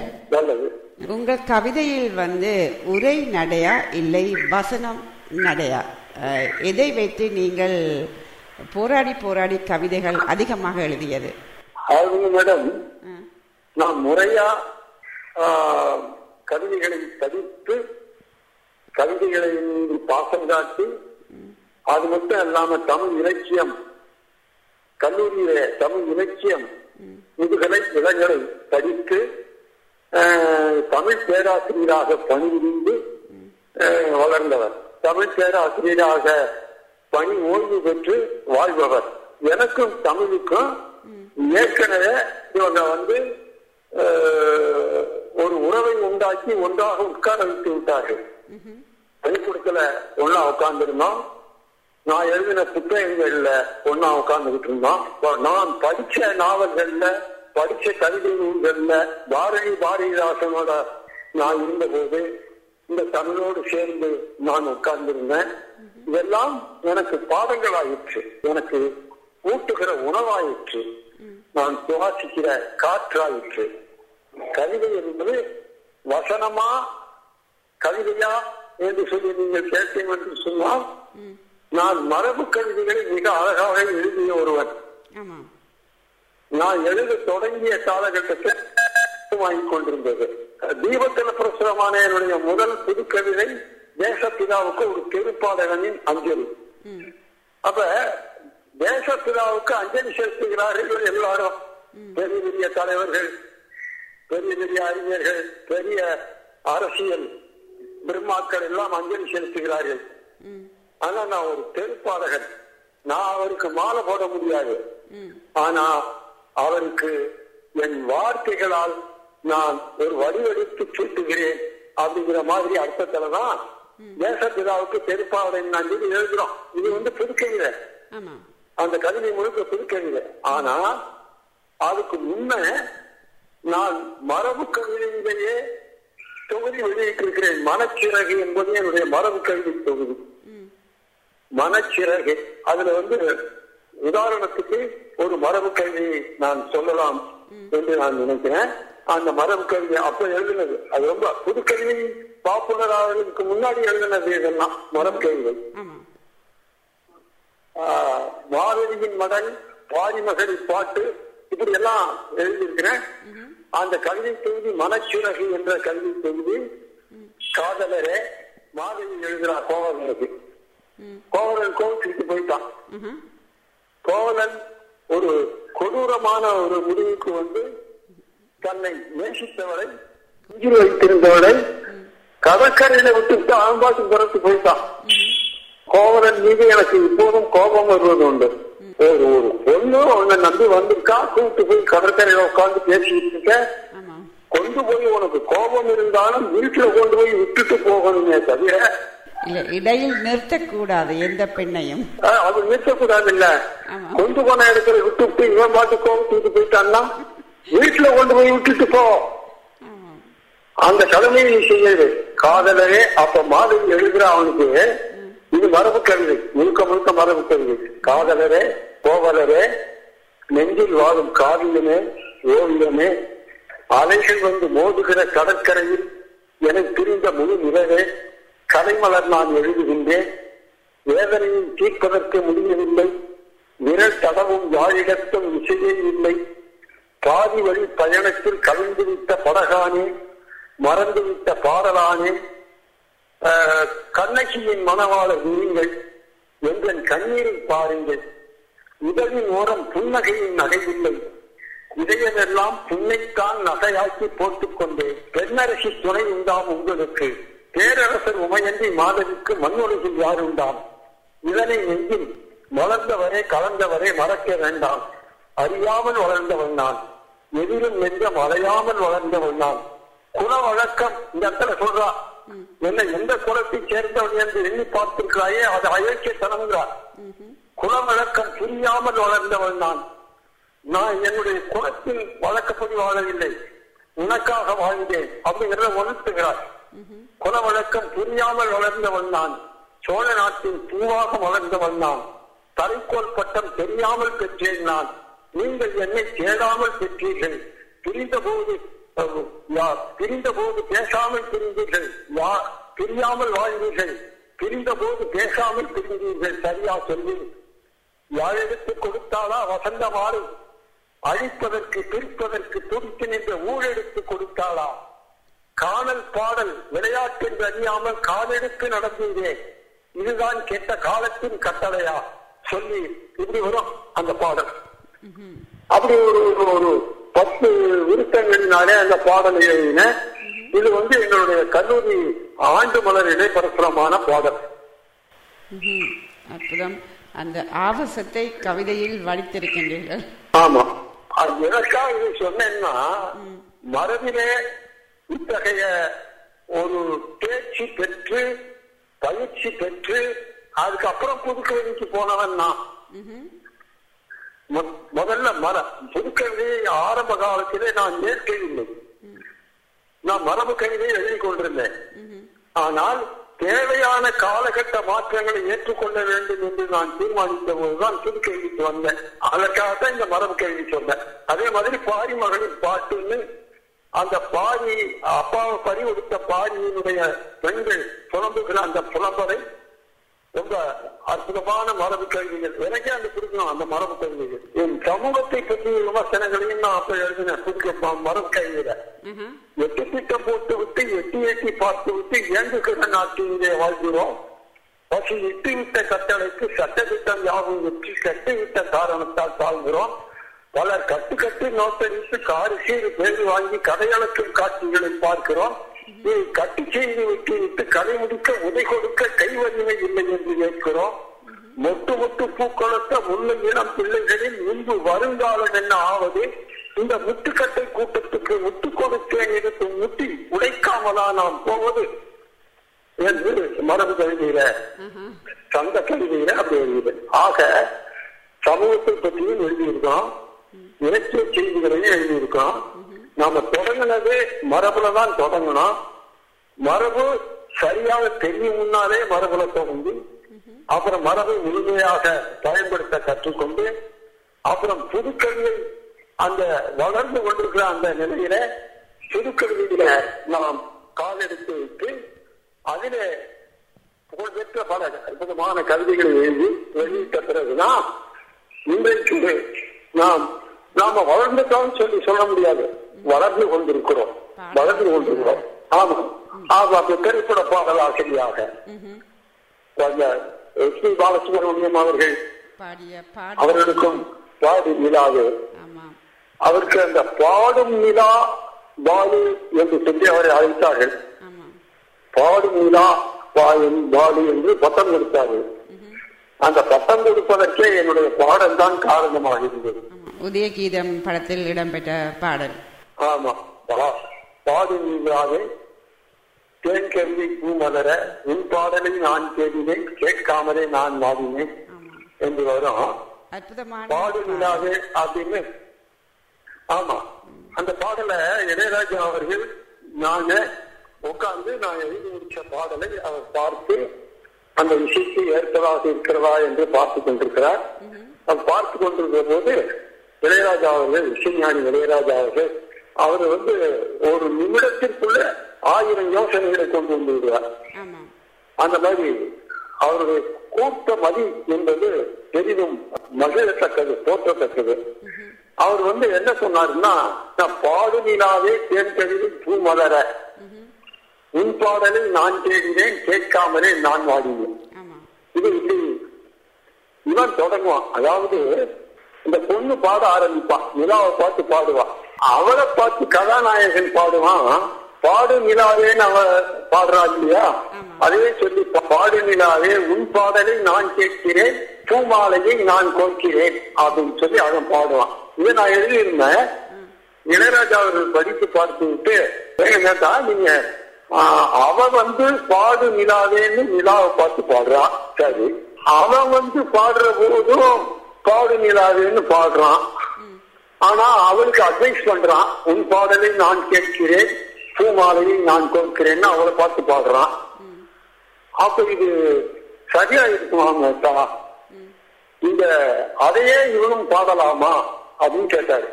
உங்கள் கவிதையில் வந்து உரை நடையா இல்லை வசனம் நடையா? எதை வைத்து நீங்கள் போராடி போராடி கவிதைகள் அதிகமாக எழுதியது? மேடம் நான் முறையா கவிதைகளை தவித்து கவிதைகளை பாசம் காட்டி அது மட்டும் இல்லாம தமிழ் இலக்கியம் கல்லூரியில தமிழ் இலக்கியம் முதுகலை இளங்கலை படித்து ஆஹ், தமிழ் பேராசிரியராக பணிபுரிந்து வளர்ந்தவர். தமிழ் பேராசிரியராக பணி ஓய்வு பெற்று வாழ்பவர். எனக்கும் தமிழுக்கும் ஏற்கனவே இவங்க வந்து ஆஹ், ஒரு உறவை உண்டாக்கி ஒன்றாக உட்கார வைத்து விட்டார்கள். பள்ளிக்கூடத்துல ஒன்னா உட்கார்ந்துருந்தோம். நான் எழுதின புத்தகங்கள்ல ஒன்னா உட்கார்ந்துகிட்டு இருந்தோம். நான் படிச்ச நாவல்கள்ல படிச்ச கவிதை நூல்கள்ல பாரதி பாரதிதாசனோட நான் இருந்தபோது இந்த தமிழோடு சேர்ந்து நான் உட்கார்ந்திருந்தேன். இதெல்லாம் எனக்கு பாடங்களாயிற்று. எனக்கு ஊட்டுகிற உணவாயிற்று. நான் சுவாசிக்கிற காற்றாயிற்று. கவிதை என்பது வசனமா கவிதையா என்று சொல்லி நீங்கள் கேட்டீங்க என்று சொன்னால் நான் மரபு கவிதைகளை மிக அழகாக எழுதிய ஆமாம் நான் எழுத தொடங்கிய காலகட்டத்தில் வாங்கிக் கொண்டிருந்தது. தீபத்தில் பிரசுரமான என்னுடைய முதல் புது கவிதை தேசப்பிதாவுக்கு ஒரு திருப்பாடகனின் அஞ்சலி. அப்ப தேசப்பிதாவுக்கு அஞ்சலி செலுத்துகிறார்கள் எல்லாரும் பெரிய பெரிய தலைவர்கள் பெரிய பெரிய அறிஞர்கள் பெரிய அரசியல் பிரம்மாக்கள் எல்லாம் அஞ்சலி செலுத்துகிறார்கள். ஆனா நான் ஒரு தெருப்பாடகன் நான் அவருக்கு மாலை போட முடியாது. ஆனா அவருக்கு என் வார்த்தைகளால் நான் ஒரு வடிவெடுத்து சூட்டுகிறேன் அப்படிங்கிற மாதிரி அர்த்தத்துலதான் தேசப்பிதாவுக்கு தெருப்பாவடை நான் சொல்லி எழுதுறோம். இது வந்து புதுக்கவிதை அந்த கவிதை முழுக்க புதுக்கவிதை ஆனா அதுக்கு முன்ன நான் மரபு கவிதையிலேயே தொகுதி வெளியிட்டிருக்கிறேன். மனச்சிறகு என்பது என்னுடைய மரபு கவிதை தொகுதி. மனச்சிறகு. அதுல வந்து உதாரணத்துக்கு ஒரு மரபு கவிதையை நான் சொல்லலாம் என்று நான் நினைக்கிறேன். அந்த மரபு கவிதை அப்ப எழுதினது. அது ரொம்ப புது கவிதை பாப்புலர் ஆகிறதுக்கு முன்னாடி எழுதினது இதெல்லாம் மரபு கவிதை மாதவியின் மகன் பாரிமகரி பாட்டு இப்படி எல்லாம் எழுதியிருக்கிறேன் அந்த கவிதை தொகுதி மனச்சிறகு என்ற கவிதை தொகுதி காதலரே மாதவி எழுதுறா கோவலனுக்கு. கோவலன் கோவிச்சுட்டு போயிட்டான். கோவலன் ஒரு கொடூரமான ஒரு முடிவுக்கு வந்து தன்னை நேசித்தவரை உயிர் வைத்திருந்தவரை கடற்கரையில விட்டுவிட்டு அவன் பாட்டு புறத்து போயிட்டான் கோவலன் மீது எனக்கு இப்போதும் கோபம் வருவது உண்டு ஒரு ஒரு பொண்ணு உன்னை நம்பி வந்திருக்கா? கூப்பிட்டு போய் கடற்கரையில உட்கார்ந்து பேசிட்டு இருக்க? கொண்டு போய் உனக்கு கோபம் இருந்தாலும் வீட்டுல கொண்டு போய் விட்டுட்டு போகணுமே தவிர இல்ல இடையில் நிறுத்தக்கூடாது எந்த பெண்ணையும். அது நிறுத்தக்கூடாது இல்ல. கொண்டு போன இடத்துல விட்டுவிட்டு இவன் பாட்டு கோபத்துக்கு போயிட்டான்னா வீட்டுல கொண்டு போய் விட்டுட்டு போ. அந்த கடமையை நீ செய்யது காதலரே அப்ப மாதவி எழுதுற அவனுக்கு இது மரபு கவிதை முழுக்க முழுக்க மரபு கவிதை காதலரே கோவலரே நெஞ்சில் வாழும் காவியமே ஓவியமே அலைகள் வந்து மோதுகிற கடற்கரையில் எனக்கு பிரிந்த முழு நிலவே கலைமலர் நான் எழுதுகின்றேன். வேதனையும் தீர்ப்பதற்கு முடியவில்லை. விரல் தடவும் யாழிடத்தும் இசையே இல்லை. பாதி வழி பயணத்தில் கலந்துவிட்ட படகானே மறந்துவிட்ட பாடலானே கண்ணகியின் மணவாளர் நீங்கள் எங்கள் கண்ணீரை பாருங்கள். உதவின் ஓரம் புன்னகையின் நகையில்லை இதயமெல்லாம் புன்னைத்தான் நகையாக்கி போட்டுக் கொண்டு பெண்ணரசி துணை உண்டாம் உங்களுக்கு. பேரரசர் உமையன்றி மாதவிக்கு மண்ணுலகில் யார் உண்டாம்? இதனை நெஞ்சில் வளர்ந்தவரே கலந்தவரே மறக்க வேண்டாம். அறியாமல் வளர்ந்தவன் நான். எதிரும் நெஞ்சம் அறையாமல் வளர்ந்தவன் நான். குணவழக்கம் இந்த இடத்துல சொல்றா என்ன எந்த குலத்தை சேர்ந்தவன் என்று எண்ணி பார்த்திருக்கிறாயே அது அயோக்கியத்தனம்ங்கிறார் குல வழக்கம் புரியாமல் வளர்ந்தவன் நான். நான் என்னுடைய குலத்தில் வழக்கப்படி வாழவில்லை. உனக்காக வாழ்ந்தேன் அப்படிங்கிறத உணர்த்துகிறார். குல வழக்கம் புரியாமல் வளர்ந்தவன் நான். சோழ நாட்டின் பூவாக வளர்ந்தவன் நான். தலைக்கோல் பட்டம் தெரியாமல் பெற்றேன் நான். நீங்கள் என்னை தேடாமல் பெற்றீர்கள். பிரிந்த போது பிரிந்த போது பேசாமல் பிரிந்தீர்கள். யா- பிரியாமல் வாழ்ந்தீர்கள். பிரிந்த போது பேசாமல் பிரிந்தீர்கள். சரியா சொல்லி. யாழெடுத்து கொடுத்தாளா வசந்த மாறு அழிப்பதற்கு பிரிப்பதற்கு துடித்து நின்ற ஊழெடுத்து கொடுத்தாளா? காணல் பாடல் விளையாட்டு என்று அறியாமல் காலெடுத்து நடந்தீரே. இதுதான் கெட்ட காலத்தின் கட்டளையா? சொல்லி. இப்படி வரும் அந்த பாடல். அப்படி ஒரு- ஒரு பத்து விருத்தங்களினாலே அந்த பாடல் எழுதினேன் இது வந்து எங்களுடைய கல்லூரி ஆண்டு மலர் இடைப்பரசுரமான பாடல். அற்புதம். அந்த ஆபாசத்தை கவிதையில் வடித்திருக்கின்றீர்கள். ஆமா. எதற்காக இது சொன்னேன்னா மரபிலே இத்தகைய ஒரு தேர்ச்சி பெற்று பயிற்சி பெற்று அதுக்கப்புறம் புதுக்கவிதைக்கு போனவன் நான். முதல்ல மர புதுக்கவிதையை ஆரம்ப காலத்திலே நான் ஏற்கவில்லை நான் மரபு கவிதையை எழுதி கொண்டிருந்தேன். ஆனால் தேவையான காலகட்ட மாற்றங்களை ஏற்றுக்கொள்ள வேண்டும் என்று நான் தீர்மானித்த போதுதான் புதுக்கல்விக்கு வந்தேன். அதற்காகத்தான் இந்த மரபு கல்வி சொன்னேன். அதே மாதிரி பாரி மகளிர் பாட்டுன்னு அந்த பாரி அப்பாவை பறிவெடுத்த பாரியினுடைய பெண்கள் புலம்புகிற அந்த புலம்பரை ரொம்ப அற்புதமான மரபு கல்விகள் எனக்கே அந்த பிடிக்கும் அந்த மரபு கல்விகள் என் சமூகத்தை பற்றிய விமர்சனங்களையும் நான் அப்ப எழுதினேன் புதுக்க மரபு ம்ஹும். எட்டு திட்டம் போட்டு விட்டு எட்டி எட்டி பார்த்து விட்டு இயங்குகிற நாட்டிலே வாழ்கிறோம். பசி இட்டுவிட்ட கட்டளைக்கு சட்ட திட்டம் யாவும் வெற்றி கட்டிவிட்ட காரணத்தால் தாழ்கிறோம் பலர் கட்டு கட்டு நோட்டடித்து காடு சீறு பேர் வாங்கி கதையளக்கும் காட்சிகளை பார்க்கிறோம். கட்டு செய்து விட்டு விட்டு கதை முடிக்க உதை கொடுக்க கை இல்லை என்று கேட்கிறோம். மொட்டு மொட்டு பூக்களத்த முல்லை இளம் பிள்ளைகளில் முன்பு வருங்காலம் என்ன ஆவது? இந்த முட்டுக்கட்டை கூட்டத்துக்கு முட்டு கொடுத்தேன் எடுத்து முட்டி உடைக்காமலா நாம் போவது? என்று மரபு கவிதையில சந்த கவிதையில அப்படி எழுதியது ஆக சமூகத்தை பற்றியும் எழுதியிருக்கோம் இலக்கிய செய்திகளையும் எழுதியிருக்கோம் நாம தொடங்கினது மரபுல தான் தொடங்கணும் மரபு சரியாக தெரியும் முன்னாலே மரபுல தொடங்கி அப்புறம் மரபை முழுமையாக பயன்படுத்த கற்றுக்கொண்டு அப்புறம் புதுக்கல்வியை அந்த வளர்ந்து கொண்டிருக்கிற அந்த நிலையில புதுக்கல்வியில நாம் காலெடுத்து வைத்து அதில புகழ்பெற்ற பல அற்புதமான கவிதைகளை எழுதி வெளியிட்ட பிறகுதான் இன்றைக்கு நாம் நாம வளர்ந்துட்டோம் சொல்லி சொல்ல முடியாது. வளர்ந்து கொண்டிருக்கிறோம். வளர்ந்து கொண்டிருக்கிறோம். ஆமா ஆமா அந்த திரைப்பட பாடல் ஆசிரியாக ம்ஹும். எஸ் பி பாலசுப்ரமணியம் அவர்கள் அவர்களுக்கும் பாடி ஆமாம். அவருக்கு அந்த பாடும் நிலா பாலு என்று சொல்லி அவரை அழைத்தார்கள். ஆமாம். பாடும் நிலா பாயும் பாலு என்று பட்டம் கொடுத்தார்கள். அந்த பட்டம் கொடுப்பதற்கே என்னுடைய பாடல் தான் காரணமாக இருந்தது ஆமாம். உதயகீதம் படத்தில் இடம்பெற்ற பாடல். ஆமா. பா- பாடும் நிலாவே தேன் கருவி பூ மலர. உன் பாடலை நான் தேடினேன் கேட்காமலே நான் வாடினேன் என்று வரும். பாடல். அப்படின்னு. ஆமா. அந்த பாடலை இளையராஜா அவர்கள் நாங்க உட்கார்ந்து நான் எழுதி முடிச்ச பாடலை அவர் பார்த்து அந்த விஷயத்தை ஏற்பதாக இருக்கிறதா என்று பார்த்து கொண்டிருக்கிறார். அவர் பார்த்து கொண்டிருக்கிற போது இளையராஜா அவர்கள் இசைஞானி இளையராஜா அவர்கள் அவர் வந்து ஒரு நிமிடத்திற்குள்ள ஆயிரம் யோசனைகளை கொண்டு வந்து விடுவார் அந்த மாதிரி அவருடைய கூட்ட மதி என்பது பெரிதும் மகிழத்தக்கது போற்றத்தக்கது அவர் வந்து என்ன சொன்னாருன்னா நான் பாடு நிலாவே தேர்ந்தெழுதி பூ மலர. உன் பாடலை நான் தேடினேன் கேட்காமலே நான் வாடினேன். இது இப்படி இவன் தொடங்குவான். அதாவது இந்த பொண்ணு பாட ஆரம்பிப்பான் நிலாவை பார்த்து பாடுவான் அவளை பார்த்து கதாநாயகன் பாடுவான். பாடு நிலாவேன்னு அவ பாடுறா இல்லையா. அதே சொல்லி பாடு நிலாவே உன் பாடலை நான் கேட்கிறேன் பூமாலையை நான் கோர்க்கிறேன் அப்படின்னு சொல்லி அவன் பாடுவான். இதை நான் எழுதியிருந்தேன். இளையராஜா அவர்கள் படித்து பார்த்து விட்டு கேட்டா நீங்க? அவ வந்து பாடு நிலாவேன்னு நிலாவை பார்த்து பாடுறா. சரி. அவன் வந்து பாடுற போதும் பாடு நிலாவேன்னு பாடுறான். ஆனா அவளுக்கு அட்வைஸ் பண்றான் உன் பாடலை நான் கேட்கிறேன் பூமாலையை நான் கொடுக்கிறேன்னு அவளை பார்த்து பாடுறான். அப்ப இது சரியா இருக்குமா மேத்தா? இந்த அதையே இவனும் பாடலாமா? அப்படின்னு கேட்டாரு.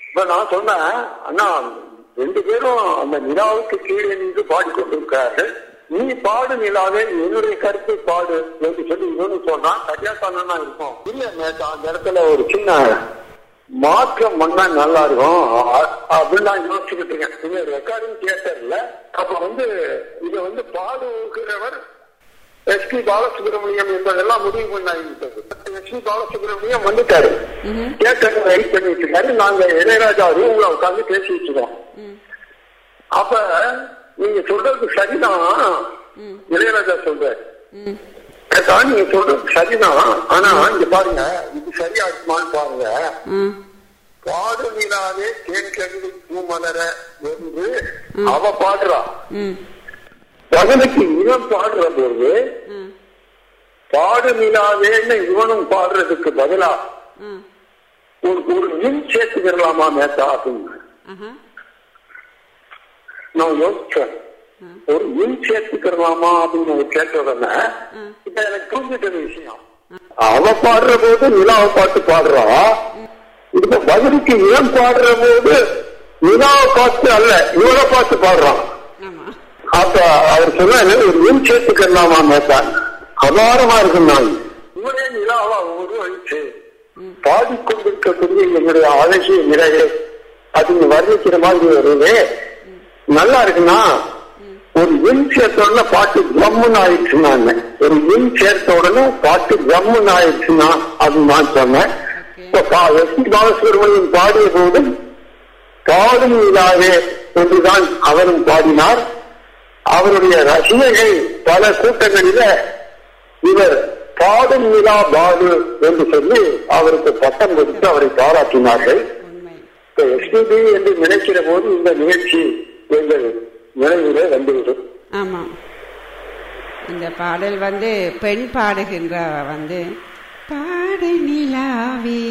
இப்ப நான் சொன்னேன் அண்ணா ரெண்டு பேரும் அந்த நிலாவுக்கு கீழே நின்று பாடிக்கொண்டிருக்கிறார்கள். நீ பாடு நிலாவே என்னுடைய கருத்து பாடு என்று சொல்லி இவனு சொன்னா சரியா சொன்னா இருக்கும். இல்ல நேத்து அந்த இடத்துல ஒரு சின்ன மாற்றம் பண்ணா நல்லா இருக்கும் அப்படின்னு நான் யோசிச்சுக்கிட்டு இருக்கேன். ரெக்கார்டிங் தியேட்டர்ல அப்ப வந்து இதை வந்து பாடுகிறவர் எஸ் பி பாலசுப்ரமணியம் என்பதெல்லாம் முடிவு பண்ணாகிவிட்டது எஸ் பி பாலசுப்ரமணியம் வந்துட்டாரு. தியேட்டர் வெயிட் பண்ணிட்டு இருக்காரு. நாங்க இளையராஜா ரூம்ல உட்கார்ந்து பேசிட்டு இருக்கோம் அப்ப நீங்க சொல்றது சரிதான். இளையராஜா சொல்றாரு. ம் கேட்டா நீங்க சொல்றது சரிதான். ஆனா இங்க பாருங்க இது சரியா இருக்குமான்னு பாருங்க. ம். பாடு நிலாவே தேன் கவிதை பூ மலர என்று அவ பாடுறா. ம். பதிலுக்கு இவன் பாடுற போது ம். பாடு நிலாவேன்னு இவனும் பாடுறதுக்கு பதிலா ஒரு ஒரு மின் சேர்த்துக்கிறலாமா நேத்தா அப்படின்னு. நான் யோசிச்சேன். ஒரு மின் சேர்த்துக்கிறலாமா அப்படின்னு கேட்ட உடனே இப்ப எனக்கு புரிஞ்சுட்டது விஷயம். அவ பாடுற போது நிலாவை பார்த்து பாடுறா. இப்ப பதிலுக்கு இவன் பாடுற போது நிலாவை பார்த்து அல்ல இவனை பார்த்து பாடுறான் ஆமா. அப்ப அவர் சொன்னாரு ஒரு மின் சேர்த்துக்கலாமா நேத்தான் அபாரமா இருக்கும் நான் இவனே நிலாவா ஒரு வயசு பாடிக்கொண்டிருக்கக்கூடிய என்னுடைய அழகிய நிலையை அது வர்ணிக்கிற மாதிரி வருது. நல்லா இருக்குன்னா ஒரு இன் சேர்த்த உடனே பாட்டு ஜம்முன்னு ஆயிடுச்சுன்னா ஒரு இன் சேர்த்த உடனே பாட்டு ஜம்முன்னு ஆயிடுச்சுன்னா அது நான் சொன்னேன். எஸ் பி பாலசுப்ரமணியன் பாடிய போது பாடும் இல்லாதே என்றுதான் அவரும் பாடினார். அவருடைய ரசிகர்கள் பல கூட்டங்களில இவர் பாடும் நிலா பாடு என்று சொல்லி அவருக்கு பட்டம் கொடுத்து அவரை பாராட்டினார்கள். எஸ்பிபி என்று நினைக்கிற போது இந்த நிகழ்ச்சி எங்கள் நினைவிலே வந்துவிடும். ஆமாம் இந்த பாடல் வந்து பெண் பாடுகின்ற வந்து பாடு நிலாவே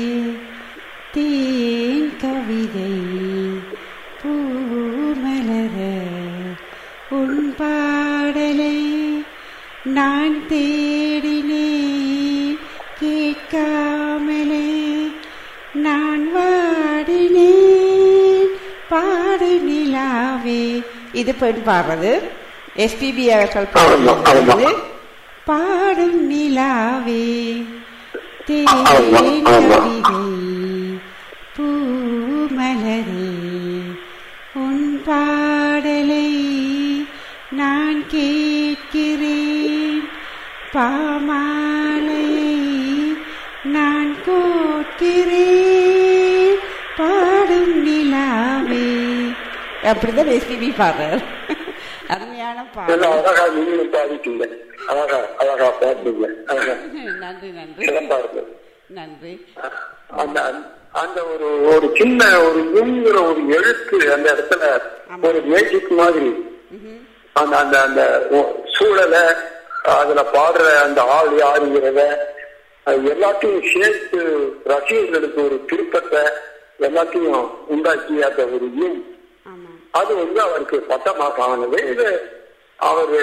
தேன் கவிதை பூமலர உன் பாடலை நான் தேடினேன். கேட்காமலே நான் வாடினேன். பாடு நிலாவே இது பெண் பாடுறது எஸ்பிபி அவர்கள். பாடுறது பாடும் நிலாவே. கவிதை பூமலரே உன் பாடலை நான் கேட்கிறேன் பாமாலையை அப்படிதான் எஸ்பிபி பாடுறார். அருமையான பாடல். அழகா நீங்களும் பாடிட்டீங்க. அழகா அழகா பாடுறீங்க அழகா. நன்றி நன்றி. நன்றி. அந்த அந்த ஒரு ஒரு சின்ன ஒரு யுங்கிற ஒரு எழுத்து அந்த இடத்துல ஒரு மேஜிக் மாதிரி. அந்த அந்த அந்த சூழலை அதுல பாடுற அந்த ஆள் யாருங்கிறத எல்லாத்தையும் சேர்த்து ரசிகர்களுக்கு ஒரு திருப்பத்தை எல்லாத்தையும் உண்டாக்கி அந்த ஒரு யும் அது வந்து அவருக்கு பட்டமாக ஆனது இது அவர்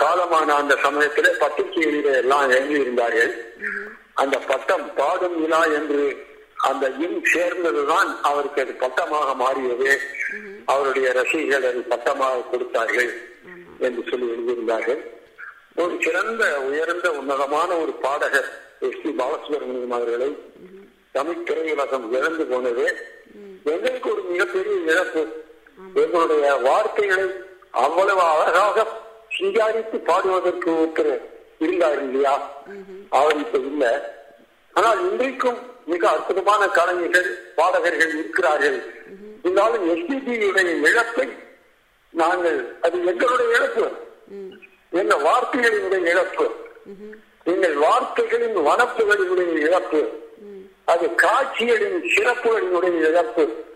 காலமான அந்த சமயத்திலே பத்திரிகைகளில எல்லாம் எழுதியிருந்தார்கள். அந்த பட்டம் பாடும் விழா என்று அந்த இன் சேர்ந்ததுதான் அவருக்கு அது பட்டமாக மாறியது. அவருடைய ரசிகர்கள் அது பட்டமாக கொடுத்தார்கள் என்று சொல்லி எழுதியிருந்தார்கள். ஒரு சிறந்த உயர்ந்த உன்னதமான ஒரு பாடகர் எஸ் பி பாலசுப்ரமணியம் அவர்களை தமிழ் திரையுலகம் இழந்து போனது. எங்களுக்கு ஒரு மிகப்பெரிய இழப்பு. எங்களுடைய வார்த்தைகளை அவ்வளவு அழகாக சிங்காரித்து பாடுவதற்கு ஒருத்தர் இருந்தார் இல்லையா? அவர் இப்ப இல்ல. ஆனால் இன்றைக்கும் மிக அற்புதமான கலைஞர்கள் பாடகர்கள் இருக்கிறார்கள். இருந்தாலும் எஸ்பிபியுடைய இழப்பை நாங்கள் அது எங்களுடைய இழப்பு. எங்க வார்த்தைகளினுடைய இழப்பு. எங்கள் வார்த்தைகளின் வனப்புகளினுடைய இழப்பு. அது காட்சிகளின் சிறப்புகளினுடைய இழப்பு.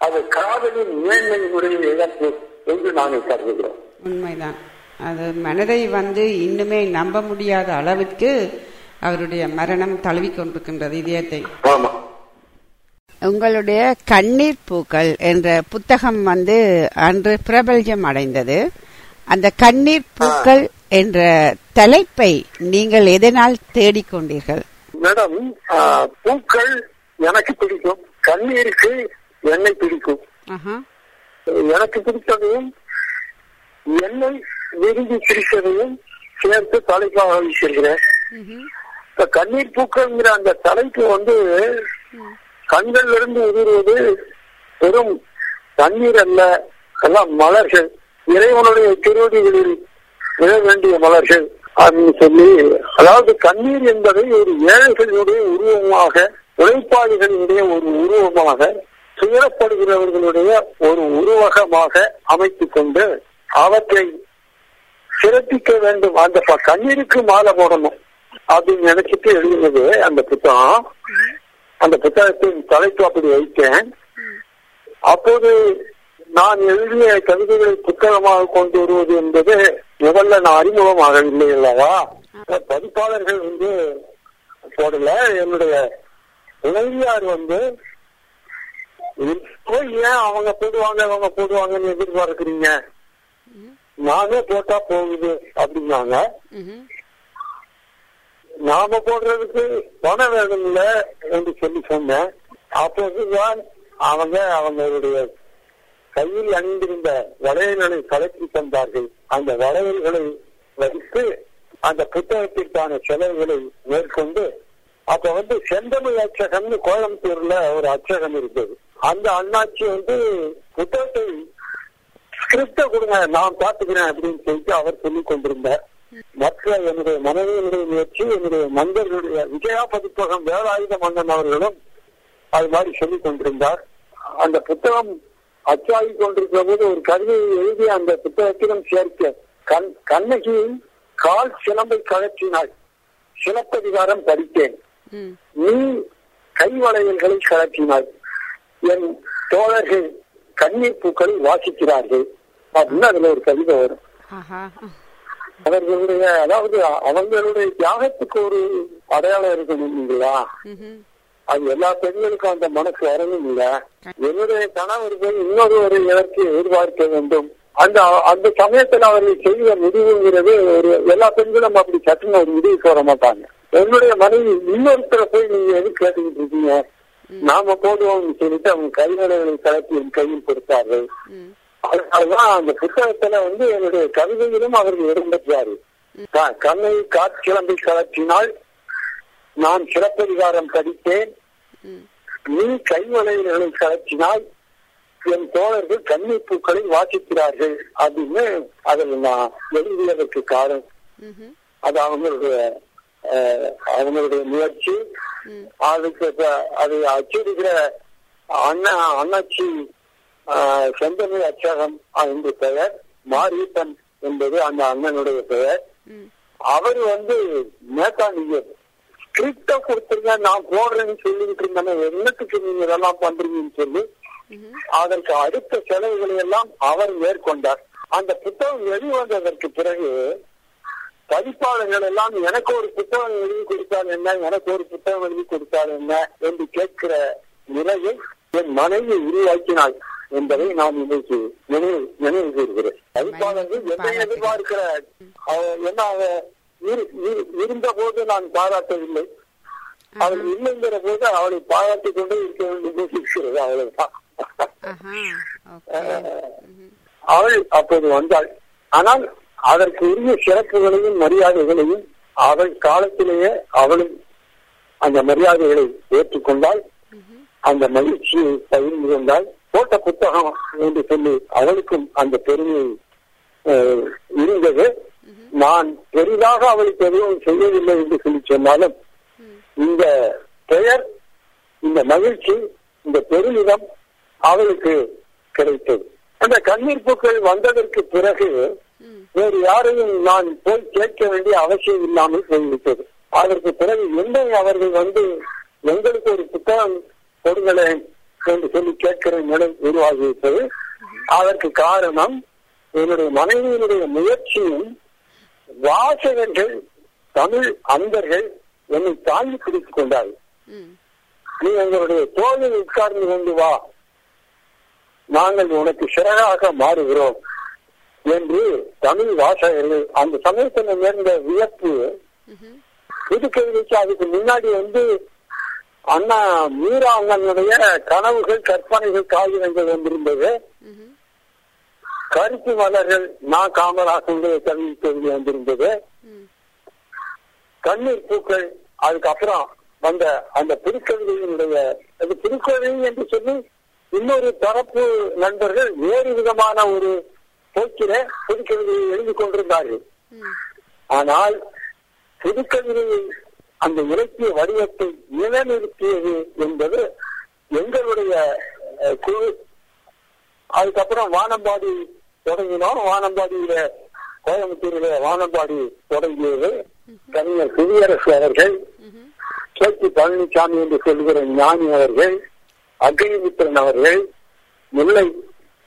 அது காதலின் மேன்மையினுடைய இழப்பு என்று நாங்கள் கருதுகிறோம். உண்மைதான். அது மனதை வந்து இன்னுமே நம்ப முடியாத அளவிற்கு அவருடைய மரணம் தழுவிக் கொண்டிருக்கின்றது இதயத்தை. ஆமா. உங்களுடைய கண்ணீர் பூக்கள் என்ற புத்தகம் வந்து அன்று பிரபல்யம் அடைந்தது. அந்த கண்ணீர் பூக்கள் என்ற தலைப்பை நீங்கள் எதனால் தேடிக்கொண்டீர்கள்? மேடம் பூக்கள் எனக்கு பிடிக்கும். கண்ணீருக்கு என்னை பிடிக்கும். எனக்கு பிடித்ததையும் என்னை விரும்பி பிடித்ததையும் சேர்த்து தலைப்பாக வைத்திருக்கிறேன் ம்ஹும். இப்ப கண்ணீர் பூக்கள்ங்கிற அந்த தலைப்பு வந்து கண்கள்ல இருந்து உதிர்வது வெறும் தண்ணீர் அல்ல எல்லாம் மலர்கள் இறைவனுடைய திருவடிகளில் விழ வேண்டிய மலர்கள் அப்படின்னு சொல்லி அதாவது கண்ணீர் என்பதை ஒரு ஏழைகளினுடைய உருவமாக உழைப்பாளிகளினுடைய ஒரு உருவமாக துயரப்படுகிறவர்களுடைய ஒரு உருவகமாக அமைத்துக் கொண்டு அவற்றை சிறப்பிக்க வேண்டும். அந்த கண்ணீருக்கு மாலை போடணும் அப்படின்னு நினைச்சிட்டு எழுதினது அந்த புத்தகம். அந்த புத்தகத்தின் தலைப்பு அப்படி வைத்தேன். அப்போது நான் எழுதிய கவிதைகளை புத்தகமாக கொண்டு வருவது என்பது முதல்ல நான் அறிமுகமாகவில்லை அல்லவா? பதிப்பாளர்கள் வந்து போடல. என்னுடைய உதவியார் வந்து போய் ஏன் அவங்க போடுவாங்க அவங்க போடுவாங்கன்னு எதிர்பார்க்கிறீங்க? நானே போட்டா போகுது அப்படின்னாங்க. நாம போடுறதுக்கு பணம் வேணும்ல என்று சொல்லி சொன்னேன். அப்போதுதான் அவங்க அவங்களுடைய கையில் அணிந்திருந்த வளையல்களை கலக்கி தந்தார்கள். அந்த வளையல்களை வைத்து அந்த புத்தகத்திற்கான செலவுகளை மேற்கொண்டு அப்ப வந்து செந்தமிழ் அச்சகம்னு கோயம்புத்தூர்ல ஒரு அச்சகம் இருந்தது. அந்த அண்ணாச்சி வந்து புத்தகத்தை ஸ்கிரிப்ட கொடுங்க நான் பாத்துக்கிறேன் அப்படின்னு சொல்லிட்டு அவர் சொல்லிக் கொண்டிருந்தார். மற்ற என்னுடைய மனைவியினுடைய முயற்சி என்னுடைய நண்பர்களுடைய விஜயா பதிப்பகம் வேலாயுத மன்னன் அவர்களும் அது மாதிரி சொல்லிக் கொண்டிருந்தார். அந்த புத்தகம் அச்சாகி கொண்டிருக்கிற போது ஒரு கவிதையை எழுதி அந்த புத்தகத்திலும் சேர்க்க கண் கண்ணகியின் கால் சிலம்பை கழற்றினாள் சிலப்பதிகாரம் படித்தேன். நீ கைவளையல்களை கழற்றினாய். என் தோழர்கள் கண்ணீர் பூக்களை வாசிக்கிறார்கள். அப்படின்னு அதுல ஒரு கவிதை வரும். அவர்களுடைய அதாவது அவங்களுடைய தியாகத்துக்கு ஒரு அடையாளம் இருக்கணும் இல்லைங்களா. அது எல்லா பெண்களுக்கும் அந்த மனசு வரணும் இல்ல? என்னுடைய கணவர் போய் இன்னொரு ஒரு இதற்கு எதிர்பார்க்க வேண்டும். அந்த அந்த சமயத்துல அவர்கள் செய்த முடிவுங்கிறது ஒரு எல்லா பெண்களும் அப்படி சட்டுன்னு ஒரு முடிவுக்கு வர மாட்டாங்க. என்னுடைய மனைவி இன்னொருத்தர போய் நீங்க எது கேட்டுக்கிட்டு இருக்கீங்க? நாம போடுவோம்னு சொல்லிட்டு அவங்க கைநடைகளை கலத்தி என் கையில் கொடுத்தார்கள் அதனாலதான் அந்த புத்தகத்துல வந்து என்னுடைய கவிதையிலும் அவர்கள் இடம்பெற்றாரு கண்ணை காற்கிளம்பி கலற்றினால் நான் சிறப்பதிகாரம் படித்தேன். ம். நீ கைவளையல்களை கலற்றினால் என் தோழர்கள் கண்ணீர் பூக்களை வாசிக்கிறார்கள் அப்படின்னு அதில் நான் எழுதியதற்கு காரணம். அது அவங்களுடைய அவங்களுடைய முயற்சி அதுக்கு அது அச்சிடுகிற அண்ணா அண்ணாச்சி செந்தமிழ் அச்சகம் என்று பெயர் மாரியப்பன் என்பது அந்த அண்ணனுடைய பெயர். அவர் வந்து நேதா நீங்க ஸ்கிரிப்ட கொடுத்துருங்க நான் போடுறேன்னு சொல்லிட்டு இருந்தேன் என்னத்துக்கு நீங்க இதெல்லாம் பண்றீங்கன்னு சொல்லி. அதற்கு அடுத்த செலவுகளை எல்லாம் அவர் மேற்கொண்டார். அந்த புத்தகம் வெளிவந்ததற்கு பிறகு பதிப்பாளர்கள் எல்லாம் எனக்கு ஒரு புத்தகம் எழுதி கொடுத்தால் என்ன? எனக்கு ஒரு புத்தகம் எழுதி கொடுத்தால் என்ன? என்று கேட்கிற நிலையை என் மனைவி உருவாக்கினாள் என்பதை நான் இன்னைக்கு நினைவு நினைவு கூறுகிறேன். பதிப்பாளர்கள் என்னை எதிர்பார்க்கிற என்ன இருந்த போது நான் பாராட்டவில்லை. அவள் இல்லைங்கிற போது அவளை பாராட்டிக் கொண்டே இருக்க வேண்டியது இருக்கிறது அவ்வளவுதான். அவள் அப்போது வந்தாள். ஆனால் அதற்கு உரிய சிறப்புகளையும் மரியாதைகளையும் அவள் காலத்திலேயே அவளும் அந்த மரியாதைகளை ஏற்றுக்கொண்டாள். அந்த மகிழ்ச்சியை பகிர்ந்து கொண்டாள் போட்ட புத்தகம் என்று சொல்லி அவளுக்கும் அந்த பெருமை அஹ், இருந்தது. நான் பெரிதாக அவளுக்கு எதுவும் செய்யவில்லை என்று சொல்லி சொன்னாலும் இந்த பெயர் இந்த மகிழ்ச்சி இந்த பெருமிதம் அவளுக்கு கிடைத்தது. அந்த கண்ணீர் பூக்கள் வந்ததற்கு பிறகு வேறு யாரையும் நான் போய் கேட்க வேண்டிய அவசியம் இல்லாமல் போய்விட்டது. அதற்கு பிறகு என்னை அவர்கள் வந்து எங்களுக்கு ஒரு புத்தகம் கொடுங்களேன் என்று சொல்லி கேட்கிற நிலை உருவாகிவிட்டது. அதற்கு காரணம் என்னுடைய மனைவியினுடைய முயற்சியும் வாசகர்கள் தமிழ் அன்பர்கள் என்னை தாங்கி பிடித்துக் கொண்டார்கள். நீ எங்களுடைய தோளில் உட்கார்ந்து கொண்டு வா. நாங்கள் உனக்கு சிறகாக மாறுகிறோம். என்று தமிழ் வாசகர்கள் அந்த சமயத்தில் நேர்ந்த வியப்பு. புதுக்கவிதைக்கு அதுக்கு முன்னாடி வந்து அண்ணா மீரா அண்ணனுடைய கனவுகள் கற்பனைகள் காகிதங்கள் வந்திருந்தது. கருத்து மலர்கள் நான் காமராசனுடைய கவிதை தொகுதி வந்திருந்தது கண்ணீர் பூக்கள் அதுக்கப்புறம் வந்த அந்த புதுக்கவிதையினுடைய அது புதுக்கவிதை என்று சொல்லி இன்னொரு தரப்பு நண்பர்கள் வேறு விதமான ஒரு போக்கில புதுக்கவிதையை எழுதி கொண்டிருந்தார்கள். ஆனால் புதுக்கவிதையை அந்த இலக்கிய வடிவத்தை நிலநிறுத்தியது என்பது எங்களுடைய குழு. அதுக்கப்புறம் வானம்பாடி தொடங்கினோம். வானம்பாடியில கோயம்புத்தூரில வானம்பாடி தொடங்கியது. கவிஞர் புவியரசு அவர்கள் ம்ஹும். கேத்தி பழனிசாமி என்று சொல்கிற ஞானி அவர்கள் அக்னிமித்திரன் அவர்கள் முல்லை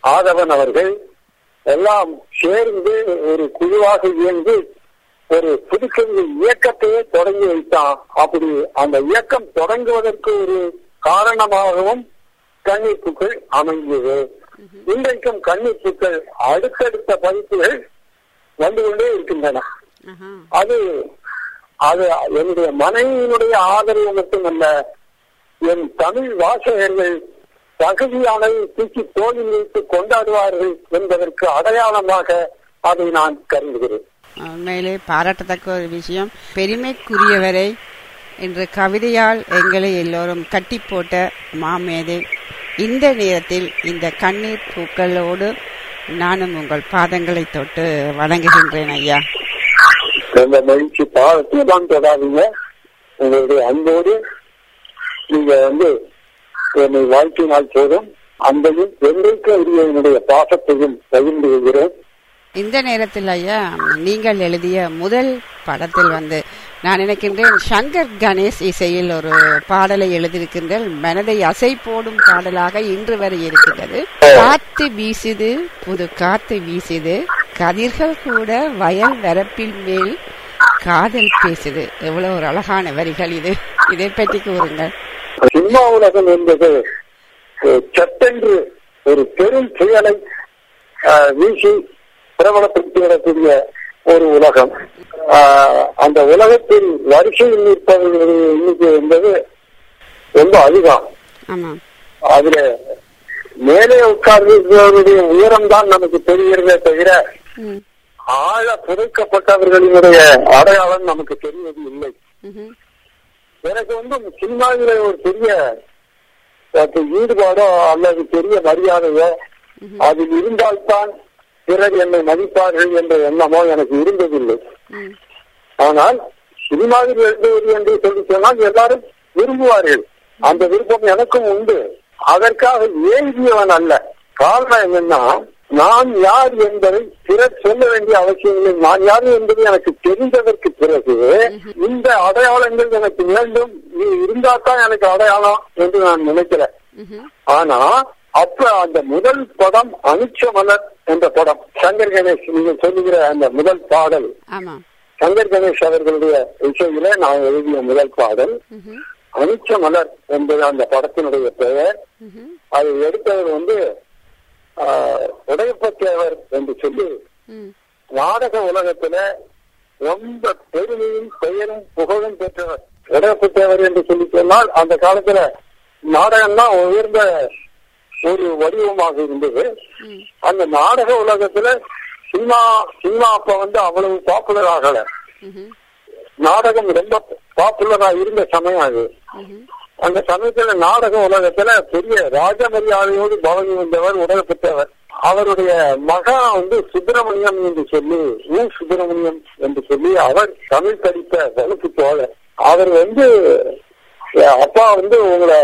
ஆதவன் அவர்கள் எல்லாம் சேர்ந்து ஒரு குழுவாக இயங்கி ஒரு புதுக்கவிதை இயக்கத்தையே தொடங்கி வைத்தான். அப்படி அந்த இயக்கம் தொடங்குவதற்கு ஒரு காரணமாகவும் கண்ணீர் பூக்கள் அமைந்தது. இன்றைக்கும் கண்ணீர் பூக்கள் அடுத்தடுத்த பதிப்புகள் வந்து கொண்டே இருக்கின்றன. அது அது என்னுடைய மனைவியினுடைய ஆதரவு மட்டுமல்ல என் தமிழ் வாசகர்கள் தகுதியானதை தூக்கி தோளில் வைத்து கொண்டாடுவார்கள் என்பதற்கு அடையாளமாக அதை நான் கருதுகிறேன். உண்மையிலே பாராட்டத்தக்க ஒரு விஷயம். பெருமைக்குரியவரை இன்று கவிதையால் எங்களை எல்லோரும் கட்டி போட்ட மாமேதை இந்த நேரத்தில் இந்த கண்ணீர் பூக்களோடு நானும் உங்கள் பாதங்களை தொட்டு வணங்குகின்றேன் ஐயா. ரொம்ப மகிழ்ச்சி. பாவத்தை தான் தொடாதீங்க. உங்களுடைய அன்போடு நீங்க வந்து என்னை வாழ்த்தினால் போதும். அன்பையும் என்றைக்கு உரிய என்னுடைய பாசத்தையும் பகிர்ந்து கொள்கிறேன். இந்த நேரத்தில் ஐயா நீங்கள் எழுதிய முதல் படத்தில் வந்து நான் நினைக்கின்றேன் சங்கர் கணேஷ் இசையில் ஒரு பாடலை எழுதியிருக்கின்றேன் மனதை அசை போடும் பாடலாக இன்று வரை இருக்கிறது காத்து வீசுது புது காத்து வீசுது. கதிர்கள் கூட வயல் வரப்பின் மேல் காதல் பேசுது. எவ்வளவு ஒரு அழகான வரிகள் இது. இதை பற்றி கூறுங்கள். சினிமா உலகம் என்பது சட்டென்று ஒரு பெரும் புயலை வீசி பிரபலப்படுத்தி வரக்கூடிய ஒரு உலகம். அந்த உலகத்தில் வரிசையில் நிற்பவர்களுடைய எண்ணிக்கை என்பது ரொம்ப அதிகம். அதுல மேலே உட்கார்ந்தவருடைய உயரம் தான் நமக்கு தெரிகிறதே தவிர ஆழ புதைக்கப்பட்டவர்களினுடைய அடையாளம் நமக்கு தெரிவது இல்லை. எனக்கு வந்து சினிமாவில ஒரு பெரிய ஈடுபாடோ அல்லது பெரிய மரியாதையோ அதில் இருந்தால்தான் பிறர் என்னை மதிப்பார்கள் என்ற எண்ணமோ எனக்கு இருந்ததில்லை. ஆனால் சினிமாவில் எழுதுவது என்று சொல்லி சொன்னால் எல்லாரும் விரும்புவார்கள். அந்த விருப்பம் எனக்கும் உண்டு. அதற்காக ஏங்கியவன் அல்ல. காரணம் என்னன்னா நான் யார் என்பதை பிறர் சொல்ல வேண்டிய அவசியம் இல்லை. நான் யார் என்பது எனக்கு தெரிந்ததற்கு பிறகு இந்த அடையாளங்கள் எனக்கு வேண்டும் நீ இருந்தால்தான் எனக்கு அடையாளம் என்று நான் நினைக்கிறேன். ஆனா அப்ப அந்த முதல் படம் அனுச்ச மலர் என்ற படம் சங்கர் கணேஷ் நீங்க சொல்லுகிற அந்த முதல் பாடல். சங்கர் கணேஷ் அவர்களுடைய இசையில நான் எழுதிய முதல் பாடல். அனுச்ச மலர் என்பது அந்த படத்தினுடைய பெயர். அதை எடுத்தவர் வந்து உடையப்பத்தேவர் என்று சொல்லி நாடக உலகத்துல ரொம்ப பெருமையும் பெயரும் புகழும் பெற்றவர். உடையப்பத்தேவர் என்று சொல்லி சொன்னால் அந்த காலத்துல நாடகம் தான் உயர்ந்த ஒரு வடிவமாக இருந்தது. அந்த நாடக உலகத்துல சினிமா சினிமா அப்ப வந்து அவ்வளவு பாப்புலர் ஆகல. நாடகம் ரொம்ப பாப்புலரா இருந்த சமயம் அது. அந்த சமயத்துல நாடக உலகத்துல பெரிய ராஜமரியாதையோடு பவனி வந்தவர் உடற்பட்டவர் அவருடைய மகா வந்து சுப்பிரமணியம் என்று சொல்லி ஊ சுப்பிரமணியம் என்று சொல்லி அவர் தமிழ் படித்த வகுப்பு தோழர். அவர் வந்து என் அப்பா வந்து உங்களை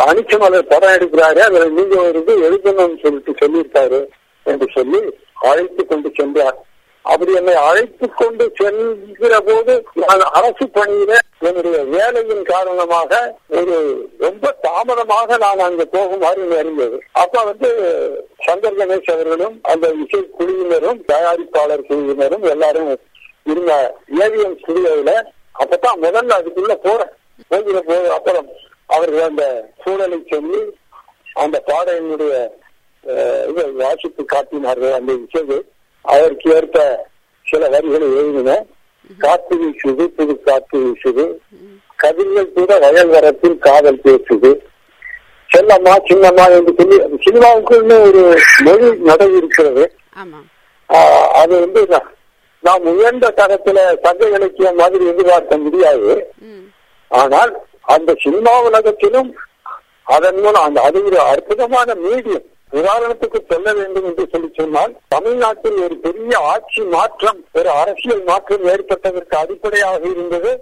அனிச்சமலை படம் எடுக்கிறாரு அதுல நீங்க ஒரு இது எழுதணும்னு சொல்லிட்டு சொல்லியிருக்காரு என்று சொல்லி அழைத்து கொண்டு சென்றார். அப்படி என்னை அழைத்து கொண்டு செல்கிற போது நான் அரசு பணியில என்னுடைய வேலையின் காரணமாக ஒரு ரொம்ப தாமதமாக நான் அங்கு போகுமாறு அறிந்தது. அப்ப வந்து சங்கர் கணேஷ் அவர்களும் அந்த இசை குழுவினரும் தயாரிப்பாளர் குழுவினரும் எல்லாரும் இருந்த ஏவிஎம் ஸ்டுடியோவில் அப்பதான் முதல்ல அதுக்குள்ள போறேன் போகிற போது அப்புறம் அவர்கள் அந்த சூழலை சொல்லி அந்த பாடலினுடைய இதை வாசித்து காட்டினார்கள் அந்த இசையை. அதற்கு ஏற்ப சில வரிகளை எழுதினேன் காத்து வீசுது புது காத்து வீசுது கதிர்கள் கூட வயல் வரத்தில் காதல் பேசுது. செல்லம்மா சின்னம்மா என்று சொல்லி சினிமாவுக்குன்னு ஒரு மொழி நடை இருக்கிறது. அது வந்து நாம் உயர்ந்த தரத்துல சங்க இலக்கியம் மாதிரி எதிர்பார்க்க முடியாது. ஆனால் அந்த சினிமா உலகத்திலும் அதன் மூலம் அந்த அது ஒரு அற்புதமான மீடியம். உதாரணத்துக்கு சொல்ல வேண்டும் என்று சொல்லி சொன்னால் தமிழ்நாட்டில் ஒரு பெரிய ஆட்சி மாற்றம் ஒரு அரசியல் மாற்றம் ஏற்பட்டதற்கு அடிப்படையாக இருந்தது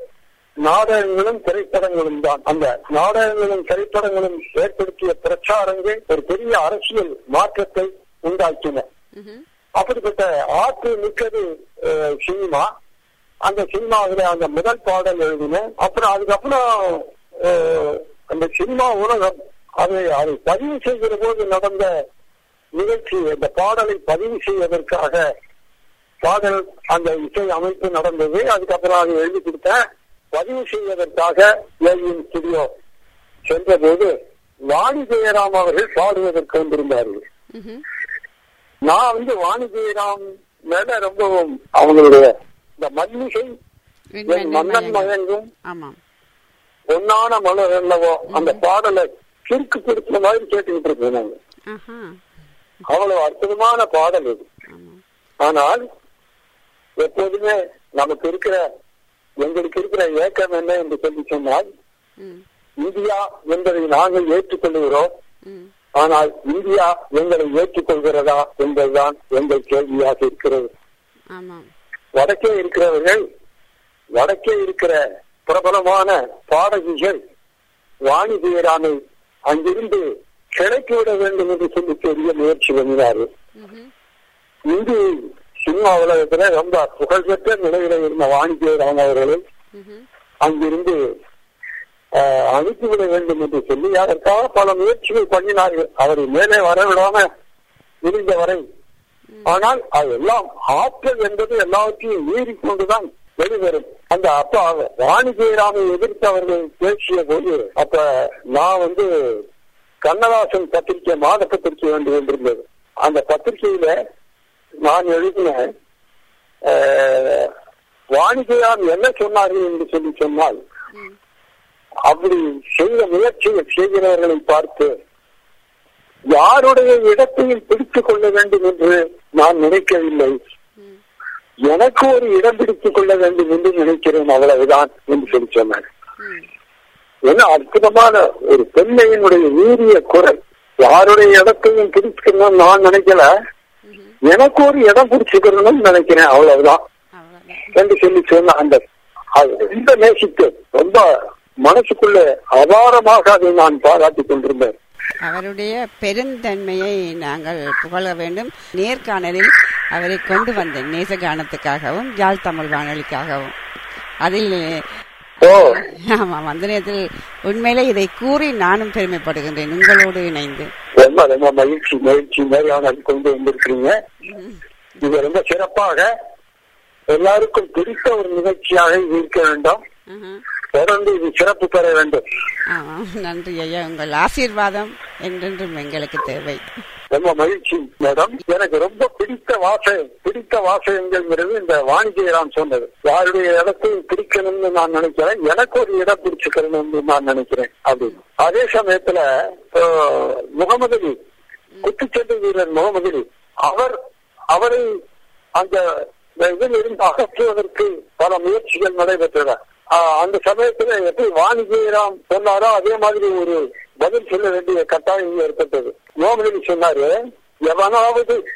நாடகங்களும் திரைப்படங்களும் தான். அந்த நாடகங்களும் திரைப்படங்களும் ஏற்படுத்திய பிரச்சாரங்கள் ஒரு பெரிய அரசியல் மாற்றத்தை உண்டாக்கின. அப்படிப்பட்ட ஆற்று மிக்கது சினிமா. அந்த சினிமாவில அந்த முதல் பாடல் எழுதினேன் அப்புறம் அதுக்கப்புறம் அந்த சினிமா உலகம் அதை அதை பதிவு செய்கிற போது நடந்த நிகழ்ச்சி அந்த பாடலை பதிவு செய்வதற்காக பாடல் அந்த இசை அமைப்பு நடந்தது. அதுக்கப்புறம் அதை எழுதி கொடுத்தேன். பதிவு செய்வதற்காக ஏவிஎம் ஸ்டுடியோ சென்றபோது வாணி ஜெயராம் அவர்கள் பாடுவதற்கு வந்திருந்தார்கள். நான் வந்து வாணி ஜெயராம் மேல ரொம்பவும் அவங்களுடைய இந்த மல்லிகை மன்னன் மயங்கும். பொன்னான மலர் அல்லவோ அந்த பாடலை கிறுக்கு பிடிச்ச மாதிரி கேட்டுக்கிட்டு நாங்க. ஆஹா. அவ்வளவு அற்புதமான பாடல் இது. ஆனால் எப்போதுமே நமக்கு இருக்கிற எங்களுக்கு இருக்கிற ஏக்கம் என்ன என்று சொல்லி சொன்னால் இந்தியா என்பதை நாங்கள் ஏற்றுக்கொள்கிறோம். ஆனால் இந்தியா எங்களை ஏற்றுக்கொள்கிறதா என்பதுதான் எங்கள் கேள்வியாக இருக்கிறது. வடக்கே இருக்கிறவர்கள் வடக்கே இருக்கிற பிரபலமான பாடகிகள் வாணி ஜெயராமை அங்கிருந்து கிழக்கு விட வேண்டும் என்று சொல்லி பெரிய முயற்சி பண்ணினார்கள் ம்ஹும். இந்தி சினிமா உலகத்துல ரொம்ப புகழ்பெற்ற நிலையில இருந்த வாணி ஜெயராம் அவர்களை. அங்கிருந்து அனுப்பிவிட வேண்டும் என்று சொல்லி அதற்காக பல முயற்சிகள் பண்ணினார்கள் அவரை மேலே வரவிடாம இருந்த வரை ஆனால் அதெல்லாம் ஆற்றல் என்பது எல்லாவற்றையும் மீறி கொண்டுதான் வெளிவரும். அந்த அப்பா வாணி ஜெயராமை எதிர்த்து அவர்கள் பேசிய போது அப்ப நான் வந்து கண்ணதாசன் பத்திரிகை மாத பத்திரிகை வேண்டி வந்திருந்தது அந்த பத்திரிகையில நான் எழுதின வாணிஜெயாம் என்ன சொன்னார்கள் என்று சொல்லி சொன்னால் அப்படி செய்த முயற்சியை செய்கிறவர்களை பார்த்து யாருடைய இடத்தையும் பிடித்துக் கொள்ள வேண்டும் என்று நான் நினைக்கவில்லை. எனக்கு ஒரு இடம் பிடித்துக் கொள்ள வேண்டும் என்று நினைக்கிறேன் அவ்வளவுதான் என்று சொல்லி சொன்னார். என்ன அற்புதமான ஒரு பெண்மையினுடைய வீரிய குரல். யாருடைய இடத்தையும் பிடிச்சுக்கணும்னு நான் நினைக்கல. எனக்கு ஒரு இடம் பிடிச்சுக்கணும்னு நினைக்கிறேன் அவ்வளவுதான் என்று சொல்லி சொன்ன அந்த ரொம்ப நேசித்து ரொம்ப மனசுக்குள்ள அபாரமாக அதை நான் பாராட்டி கொண்டிருந்தேன். அவருடைய பெருந்தன்மையை நாங்கள் புகழ வேண்டும். நேர்காணலில் அவரை கொண்டு வந்தேன் நேசகானத்துக்காகவும் யாழ் தமிழ் வானொலிக்காகவும். அதில் ஓ. ஆமாம் அந்த நேரத்தில் உண்மையிலே இதை கூறி நானும் பெருமைப்படுகின்றேன் உங்களோடு இணைந்து. ரொம்ப ரொம்ப மகிழ்ச்சி மகிழ்ச்சி நேர்காணல் கொண்டு வந்திருக்கிறீங்க. இது ரொம்ப சிறப்பாக எல்லாருக்கும் பிடித்த ஒரு நிகழ்ச்சியாக இது இருக்க வேண்டும். தொடர்ந்து இது சிறப்பு பெற வேண்டும். நன்றி ஐயா. உங்கள் ஆசீர்வாதம் என்றென்றும் எங்களுக்கு தேவை. ரொம்ப மகிழ்ச்சி. மேடம் எனக்கு ரொம்ப பிடித்த வாசகம் பிடித்த வாசகங்கள்ங்கிறது இந்த வாணிஜெயராம் சொன்னது. யாருடைய இடத்தையும் பிடிக்கணும்னு நான் நினைக்கிறேன். எனக்கு ஒரு இடம் பிடிச்சுக்கணும்னு நான் நினைக்கிறேன். அப்படின்னு அதே சமயத்துல முகமது அலி குத்துச்சண்டை வீரர் முகமது அலி அவர் அவரை அந்த இதில் இருந்து அகற்றுவதற்கு பல முயற்சிகள் நடைபெற்றன. அந்த சமயத்துல எப்படி வாணிஜெயராம் சொன்னாரோ அதே மாதிரி ஒரு பதில் சொல்ல வேண்டிய கட்டாயம் ஏற்பட்டது. அலி சொன்னாரு எவனாவது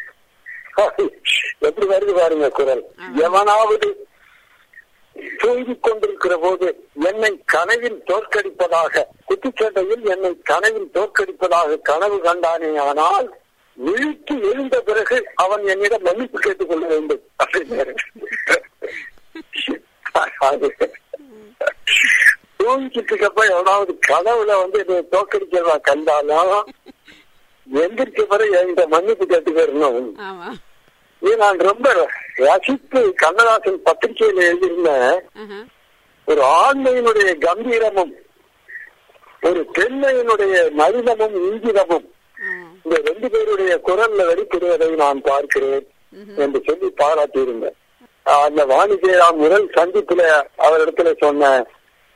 எப்படி வருது பாருங்க குரல். எவனாவது தூங்கிக் கொண்டிருக்கிற போது என்னை கனவில் தோற்கடிப்பதாக குத்துச்சண்டையில் என்னை கனவில் தோற்கடிப்பதாக கனவு கண்டானே ஆனால் விழித்து எழுந்த பிறகு அவன் என்னிடம் மன்னிப்பு கேட்டுக் கொள்ள வேண்டும். அப்படின்னாரு. அது. தூங்கிட்டு இருக்கப்ப எவனாவது கனவுல வந்து என்னை தோற்கடிக்கிறதா கண்டாலும் எந்திரிக்க பிறகு என்கிட்ட மன்னிப்பு கேட்டு வரணும் ஆமாம் இது நான் ரொம்ப ரசித்து கண்ணதாசன் பத்திரிகையில எழுதியிருந்தேன் ம்ஹும். ஒரு ஆண்மையினுடைய கம்பீரமும் ஒரு பெண்மையினுடைய நரிதமும் இங்கிதமும். இந்த ரெண்டு பேருடைய குரல்ல வெளிப்படுவதை நான் பார்க்கிறேன் என்று சொல்லி பாராட்டியிருந்தேன். அந்த வாணிஜெயராம் முதல் சந்திப்புல அவரிடத்துல சொன்ன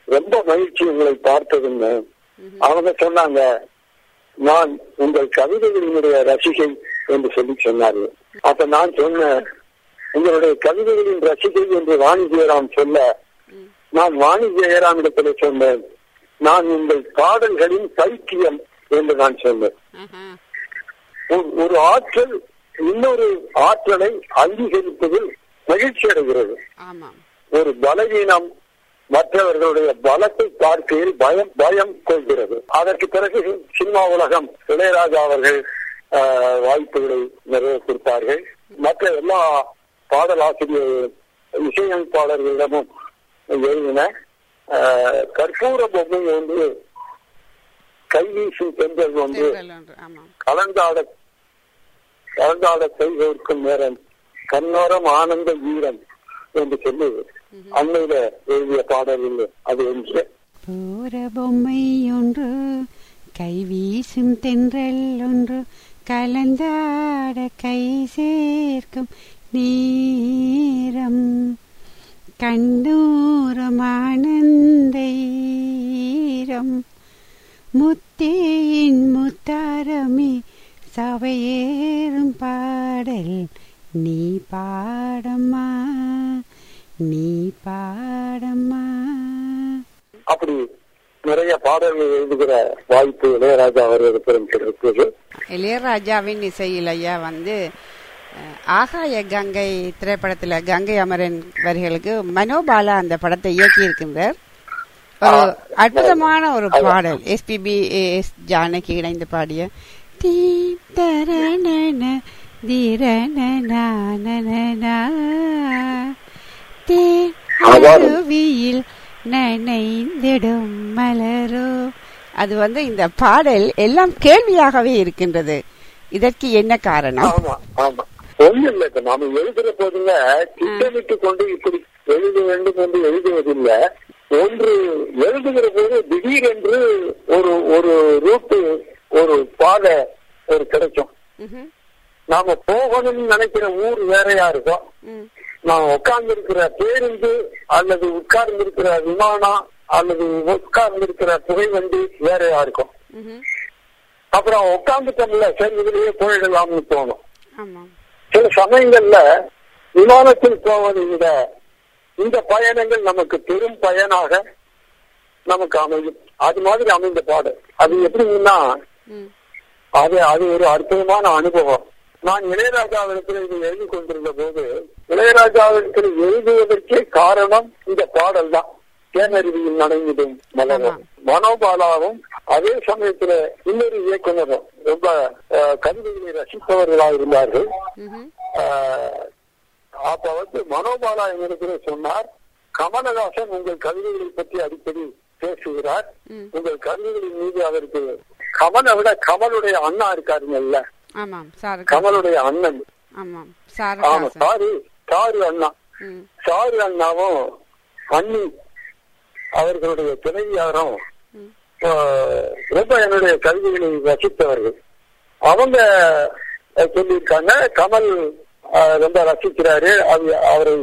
ரொம்ப மகிழ்ச்சி உங்களை பார்த்ததுன்னு அவங்க சொன்னாங்க நான் உங்கள் கவிதைகளினுடைய ரசிகை என்று சொல்லி சொன்னார்கள் அப்ப நான் சொன்னேன் உங்களுடைய கவிதைகளின் ரசிகை என்று வாணி ஜெயராம் சொல்ல நான் வாணி ஜெயராம் இடத்துல சொன்னேன். நான் உங்கள் பாடல்களின் பைத்தியம் என்று நான் சொன்னேன். ஒரு- ஆற்றல் இன்னொரு ஆற்றலை அங்கீகரிப்பதில் மகிழ்ச்சி அடைகிறது ஒரு பலவீனம் மற்றவர்களுடைய பலத்தை பார்க்கையில் பயம் பயம் கொள்கிறது. அதற்கு பிறகு சினிமா உலகம் இளையராஜா அவர்கள் வாய்ப்புகளை நிறைய கொடுத்தார்கள். மற்ற எல்லா பாடலாசிரியர் இசையமைப்பாளர்களிடமும் எழுதின கற்பூர பொம்மை ஒன்று கைவீசும் பெண்கள் ஆமாம் கலந்தாட கலந்தாட செய்வதற்கும் நேரம் கண்ணோரம் ஆனந்த வீரம் என்று சொல்லி அண்மையில எழுதிய பாடல் இல்லை அது ஒன்று. பூர பொம்மை ஒன்று கை வீசும் தென்றல் ஒன்று கலந்தாட கை சேர்க்கும் நேரம். கண்டூரம் ஆனந்த முத்தேயின் முத்தாரமே சவையேறும் பாடல் நீ பாடம்மா. நீ பாடம்மா. அப்படி நிறைய பாடல்கள் எழுதுகிற வாய்ப்பு இளையராஜா அவர்களுக்கு கிடைத்தது இளையராஜாவின் இசையில் ஐயா வந்து ஆகாய கங்கை திரைப்படத்துல கங்கை அமரன் வரிகளுக்கு மனோபாலா அந்த படத்தை இயக்கி இருக்கின்றார் ஒரு அற்புதமான ஒரு. பாடல். எஸ்பிபி எஸ் ஜானகி இணைந்து பாடிய தீம் தரணன திரணனா அதாவது. அருவியில் நனைந்திடும் மலரோ. அது வந்து இந்த பாடல் எல்லாம் கேள்வியாகவே இருக்கின்றது. இதற்கு என்ன காரணம்? ஆமா ஆமா. ஒண்ணு நாம எழுதுற போதுங்க திட்டமிட்டு கொண்டு இப்படி எழுத வேண்டும் என்று எழுதுவதில்லை. ஒன்று எழுதுகிற போது திடீரென்று ஒரு ஒரு ரூட்டு ஒரு பாதை ஒரு கிடைக்கும். நாம போகணும்னு நினைக்கிற ஊர் வேறையா இருக்கும். ம். நான் உட்கார்ந்து இருக்கிற பேருந்து அல்லது உட்கார்ந்து இருக்கிற விமானம் அல்லது உட்கார்ந்து இருக்கிற புகைவண்டி வேறையா இருக்கும். அப்புறம் உட்கார்ந்துட்டோம்ல சரி இதுலயே போயிடலாம்னு தோணும் சில சமயங்கள்ல விமானத்தில் போவதை விட இந்த பயணங்கள் நமக்கு பெரும் பயனாக நமக்கு அமையும் அது மாதிரி அமைந்த பாடு அது எப்படின்னா. அது அது ஒரு அற்புதமான அனுபவம் நான் இளையராஜாவிடத்தில் இது எழுதி கொண்டிருந்த போது இளையராஜாவிடத்தில் எழுதுவதற்கே காரணம் இந்த பாடல் தான். தேனருவியில் நடங்கிடும் மலரும். மனோபாலாவும் அதே சமயத்துல இன்னொரு இயக்குனரும் ரொம்ப கவிதைகளை ரசிப்பவர்களாக இருந்தார்கள். அப்ப வந்து மனோபாலா என்னிடத்துல சொன்னார் கமலஹாசன் உங்கள் கவிதைகளை பற்றி அடிக்கடி பேசுகிறார். உங்கள் கவிதைகளின் மீது அவருக்கு கமலை விட கமலுடைய அண்ணா இருக்காருங்கல்ல. கமலுடைய அண்ணன். ஆமாம் சாரு ஆமா சாரு. சாரு அண்ணா. சாரு அண்ணாவும் அண்ணி அவர்களுடைய துணைவியாரும் ரொம்ப என்னுடைய கவிதைகளை ரசித்தவர்கள். அவங்க சொல்லியிருக்காங்க கமல் ரொம்ப ரசிக்கிறாரு. அது அவரை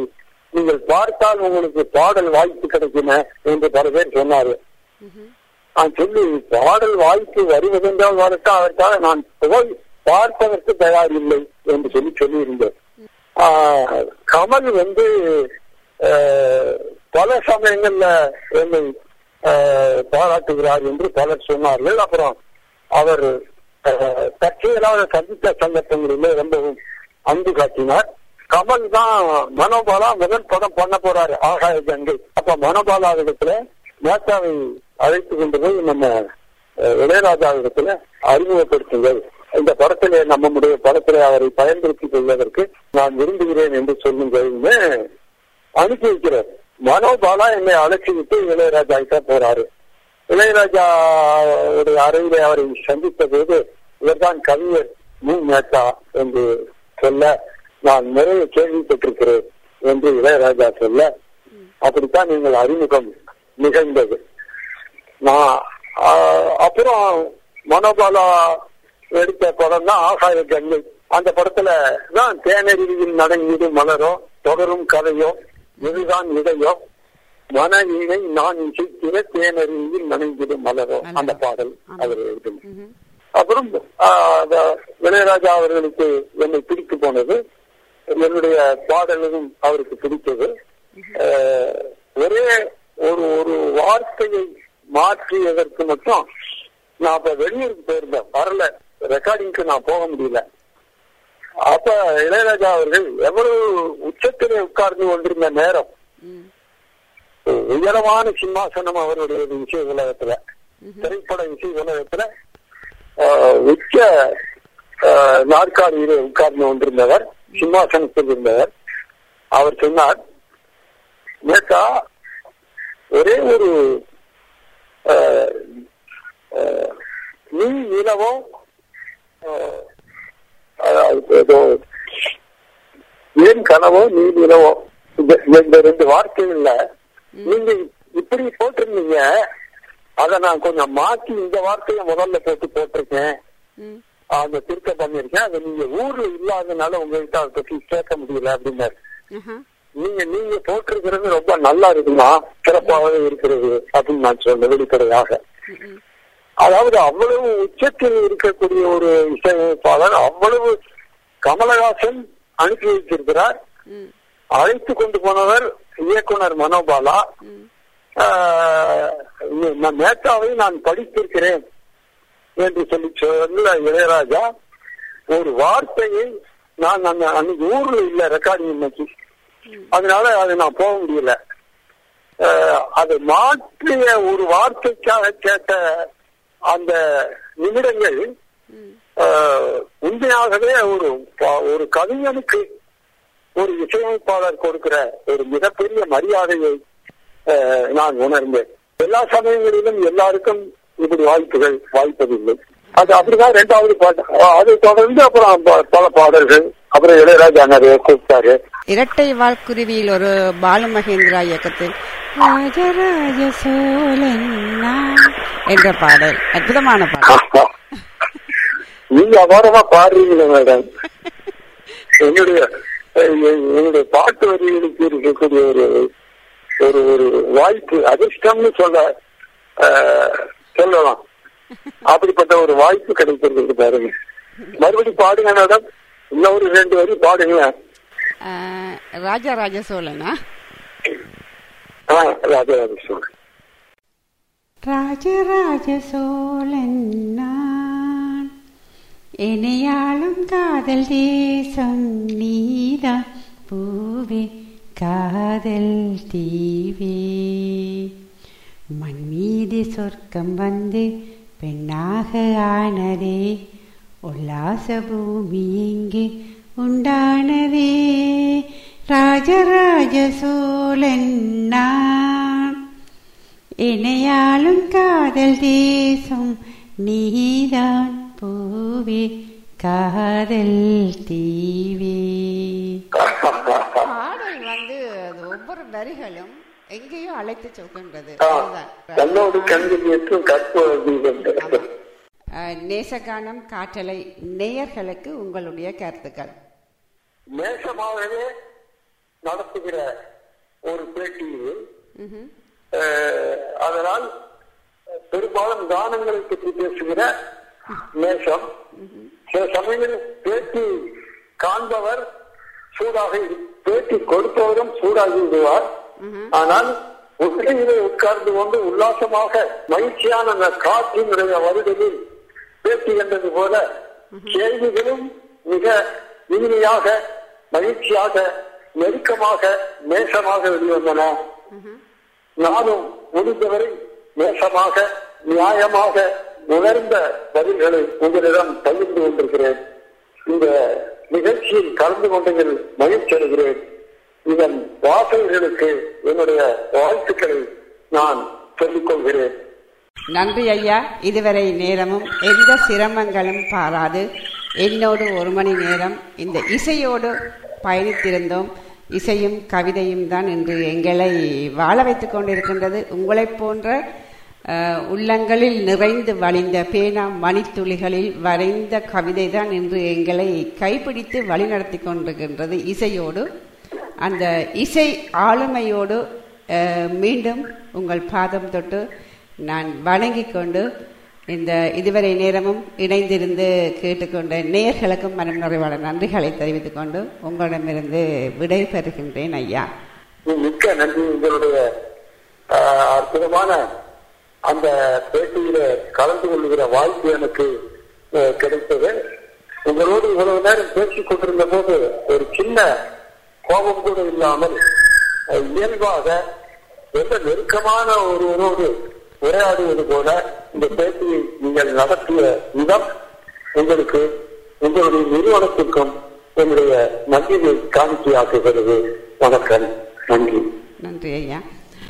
நீங்கள் பார்த்தால் உங்களுக்கு பாடல் வாய்ப்பு கிடைக்குமே என்று பல பேர் சொன்னாரு. நான் சொல்லி பாடல் வாய்ப்பு வருவதென்றால் வரட்டும் அதற்காக நான் போய் பார்ப்பதற்கு தயார் இல்லை என்று சொல்லி சொல்லியிருந்தேன். ஆஹ், கமல் வந்து ஆஹ், பல சமயங்கள்ல என்னை ஆஹ், பாராட்டுகிறார் என்று பலர் சொன்னார்கள். அப்புறம் அவர் தற்செயலாக சந்தித்த சந்தர்ப்பங்களிலே ரொம்பவும் அன்பு காட்டினார். கமல் தான் மனோபாலா முதல் படம் பண்ண போறாரு ஆகாய கங்கை. அப்ப மனோபாலா இடத்துல மேத்தாவை அழைத்து கொண்டு போய் நம்ம அஹ், இளையராஜா இடத்துல அறிமுகப்படுத்துங்கள். இந்த படத்திலே நம்முடைய படத்திலே அவரை பயன்படுத்திக் கொள்வதற்கு நான் விரும்புகிறேன் என்று சொல்லுங்கள்னு அனுப்பி வைக்கிறார். மனோபாலா என்னை அழைச்சி விட்டு இளையராஜா கிட்ட போறாரு. இளையராஜா அறையிலே அவரை சந்தித்த போது இவர்தான் கவிஞர் மு. மேத்தா என்று சொல்ல நான் நிறைய கேள்விப்பட்டிருக்கிறேன் என்று இளையராஜா சொல்ல அப்படித்தான் நீங்கள் அறிமுகம் நிகழ்ந்தது. நான் அப்புறம் மனோபாலா எடுத்த படம் தான் ஆகாய கங்கை அந்த படத்துல தான் தேனருவியில் நடங்கிடு மலரும் தொடரும் கதையோ இதுதான் இடையோ மன இணை நான் இசைக்கிற தேனருவியில் நனைந்திடும் மலரோ அந்த பாடல் அவர் எழுதும். அப்புறம் இளையராஜா அவர்களுக்கு என்னை பிடித்து போனது. என்னுடைய பாடலும் அவருக்கு பிடித்தது. ஒரே ஒரு ஒரு வார்த்தையை மாற்றியதற்கு மட்டும் நான் அப்ப வெளியூருக்கு போயிருந்தேன். வரல. ரெக்கார்டிங்க்கு நான் போக முடியல. அப்ப இளையராஜா அவர்கள் எவ்வளவு உச்சத்திலே உட்கார்ந்து கொண்டிருந்த நேரம். உயரமான சிம்மாசனம் அவருடைய இசை உலகத்துல திரைப்பட இசை உலகத்துல உச்ச நாற்காலியிலே உட்கார்ந்து கொண்டிருந்தவர் சிம்மாசனத்தில் இருந்தவர். அவர் சொன்னார் நேத்தா ஒரே ஒரு நீ நிலவோ ஆஹ், அதாவது ஏதோ ஏன் கனவோ நீ நிலவோ இந்த- ரெண்டு வார்த்தைகள்ல நீங்க இப்படி போட்டிருந்தீங்க. அத நான் கொஞ்சம் மாத்தி இந்த வார்த்தையை முதல்ல போட்டு போட்டிருக்கேன். அந்த திருத்தம் பண்ணிருக்கேன் அதை நீங்க ஊர்ல இல்லாதனால உங்ககிட்ட அதை பத்தி கேட்க முடியல அப்படின்னாரு. நீங்க நீங்க போட்டிருக்கிறது ரொம்ப நல்லா இருக்குமா? சிறப்பாகவே இருக்கிறது அப்படின்னு நான் சொன்னேன் வெளிப்படையாக. அதாவது அவ்வளவு உச்சத்தில் இருக்கக்கூடிய ஒரு இசையமைப்பாளர் அவ்வளவு கமலஹாசன் அனுப்பி வைத்திருக்கிறார். அழைத்து கொண்டு போனவர் இயக்குனர் மனோபாலா. நான் மேத்தாவை நான் படித்திருக்கிறேன் என்று சொல்லி சொல்ல இளையராஜா ஒரு வார்த்தையை நான் அந்த அன்னைக்கு ஊர்ல இல்ல ரெக்கார்டிங் இன்னைக்கு அதனால அது நான் போக முடியல. அதை மாற்றிய ஒரு வார்த்தைக்காக கேட்ட அந்த நிமிடங்கள் உண்மையாகவே ஒரு ஒரு கவிஞனுக்கு ஒரு இசையமைப்பாளர் கொடுக்கிற ஒரு மிகப்பெரிய மரியாதையை நான் உணர்ந்தேன். எல்லா சமயங்களிலும் எல்லாருக்கும் இப்படி வாய்ப்புகள் வாய்ப்பதில்லை. அது அப்படிதான் இரண்டாவது பாட்டு. அதை தொடர்ந்து அப்புறம் பல பாடல்கள். அப்புறம் இளையராஜா நிறைய கூப்பிட்டாரு. இரட்டை வாழ்குருவியில் ஒரு பாலு மகேந்திரா இயக்கத்தில் ராஜராஜ சோழன் என்ற பாடல் அற்புதமான பாடல். நீங்க அபாரமா பாடுறீங்களே மேடம் என்னுடைய என்னுடைய பாட்டு வரிகளுக்கு இருக்கக்கூடிய ஒரு ஒரு ஒரு வாய்ப்பு அதிர்ஷ்டம்னு சொல்ல சொல்லலாம். அப்படிப்பட்ட ஒரு வாய்ப்பு கிடைக்கிறது பாருங்க. மறுபடி பாடுங்க மேடம் இன்னொரு ரெண்டு வரி பாடுங்க ஆஹ், ராஜராஜ சோழனா? ஆ, ராஜராஜ சோழன் ராஜராஜ சோழன் நான் இணையாளும் காதல் தேசம் நீதான் பூவே காதல் தீவே. சொர்க்கம் வந்து பெண்ணாக ஆனதே. உல்லாச பூமி இங்கு உண்டானதே. ராஜராஜ சோழன் நான் இணையாளும் காதல் தேசம் நீதான் பூவே காதல் தீவே. பாடல் வந்து அது ஒவ்வொரு வரிகளும் எங்கேயோ அழைத்து சொல்கின்றது. நேசகானம் காற்றலை நேயர்களுக்கு உங்களுடைய கருத்துக்கள். நேசமாகவே நடத்துகிற ஒரு பேட்டியில் அதனால் பெரும்பாலும் கானங்களை பற்றி பேசுகிற நேசம். சில சமயங்களில் பேட்டி காண்பவர் சூடாக பேட்டி கொடுப்பவரும் சூடாகி விடுவார். ஆனால் உச்சியிலே உட்கார்ந்து கொண்டு உல்லாசமாக மகிழ்ச்சியான அந்த காற்றினுடைய வருடலில் பேட்டி என்றது போல கேள்விகளும் மிக இனிமையாக மகிழ்ச்சியாக நெருக்கமாக நேசமாக வெளிவந்தன. நானும் முடிந்தவரை நேசமாக நியாயமாக உணர்ந்த பதில்களை உங்களிடம் பகிர்ந்து கொண்டிருக்கிறேன். இந்த நிகழ்ச்சியில் கலந்து கொண்டதில் மகிழ்ச்சி அடைகிறேன். இதன் வாசகர்களுக்கு என்னுடைய வாழ்த்துக்களை நான் சொல்லிக் கொள்கிறேன். நன்றி ஐயா. இதுவரை நேரமும் எந்த சிரமங்களும் பாராது. என்னோடு ஒரு மணி நேரம் இந்த இசையோடு பயணித்திருந்தோம். இசையும் கவிதையும் தான் இன்று எங்களை வாழ வைத்துக் கொண்டிருக்கின்றது. உங்களைப் போன்ற உள்ளங்களில் நிறைந்து வழிந்த பேனா மணித்துளிகளில் வரைந்த கவிதை தான் இன்று எங்களை கைப்பிடித்து வழிநடத்தி கொண்டிருக்கின்றது. இசையோடு அந்த இசை ஆளுமையோடு மீண்டும் உங்கள் பாதம் தொட்டு நான் வணங்கி கொண்டு இந்த இதுவரை நேரமும் இணைந்திருந்து கேட்டுக்கொண்ட நேயர்களுக்கும் மனம் நிறைவான நன்றிகளை தெரிவித்துக் கொண்டு உங்களிடமிருந்து விடை பெறுகின்றேன் ஐயா. மிக்க நன்றி. உங்களுடைய அற்புதமான அந்த பேட்டியில கலந்து கொள்கிற வாய்ப்பு எனக்கு கிடைத்தது. உங்களோடு இவ்வளவு நேரம் பேசிக் கொண்டிருந்த போது ஒரு சின்ன கோபம் கூட இல்லாமல் இயல்பாக ரொம்ப நெருக்கமான ஒருவரோடு உரையாடுவது போல இந்த பேட்டியை நீங்கள் நடத்திய விதம் உங்களுக்கு உங்களுடைய நிறுவனத்திற்கும் என்னுடைய நன்றியை காணிக்கையாக்குகிறது. வணக்கம். நன்றி. நன்றி ஐயா.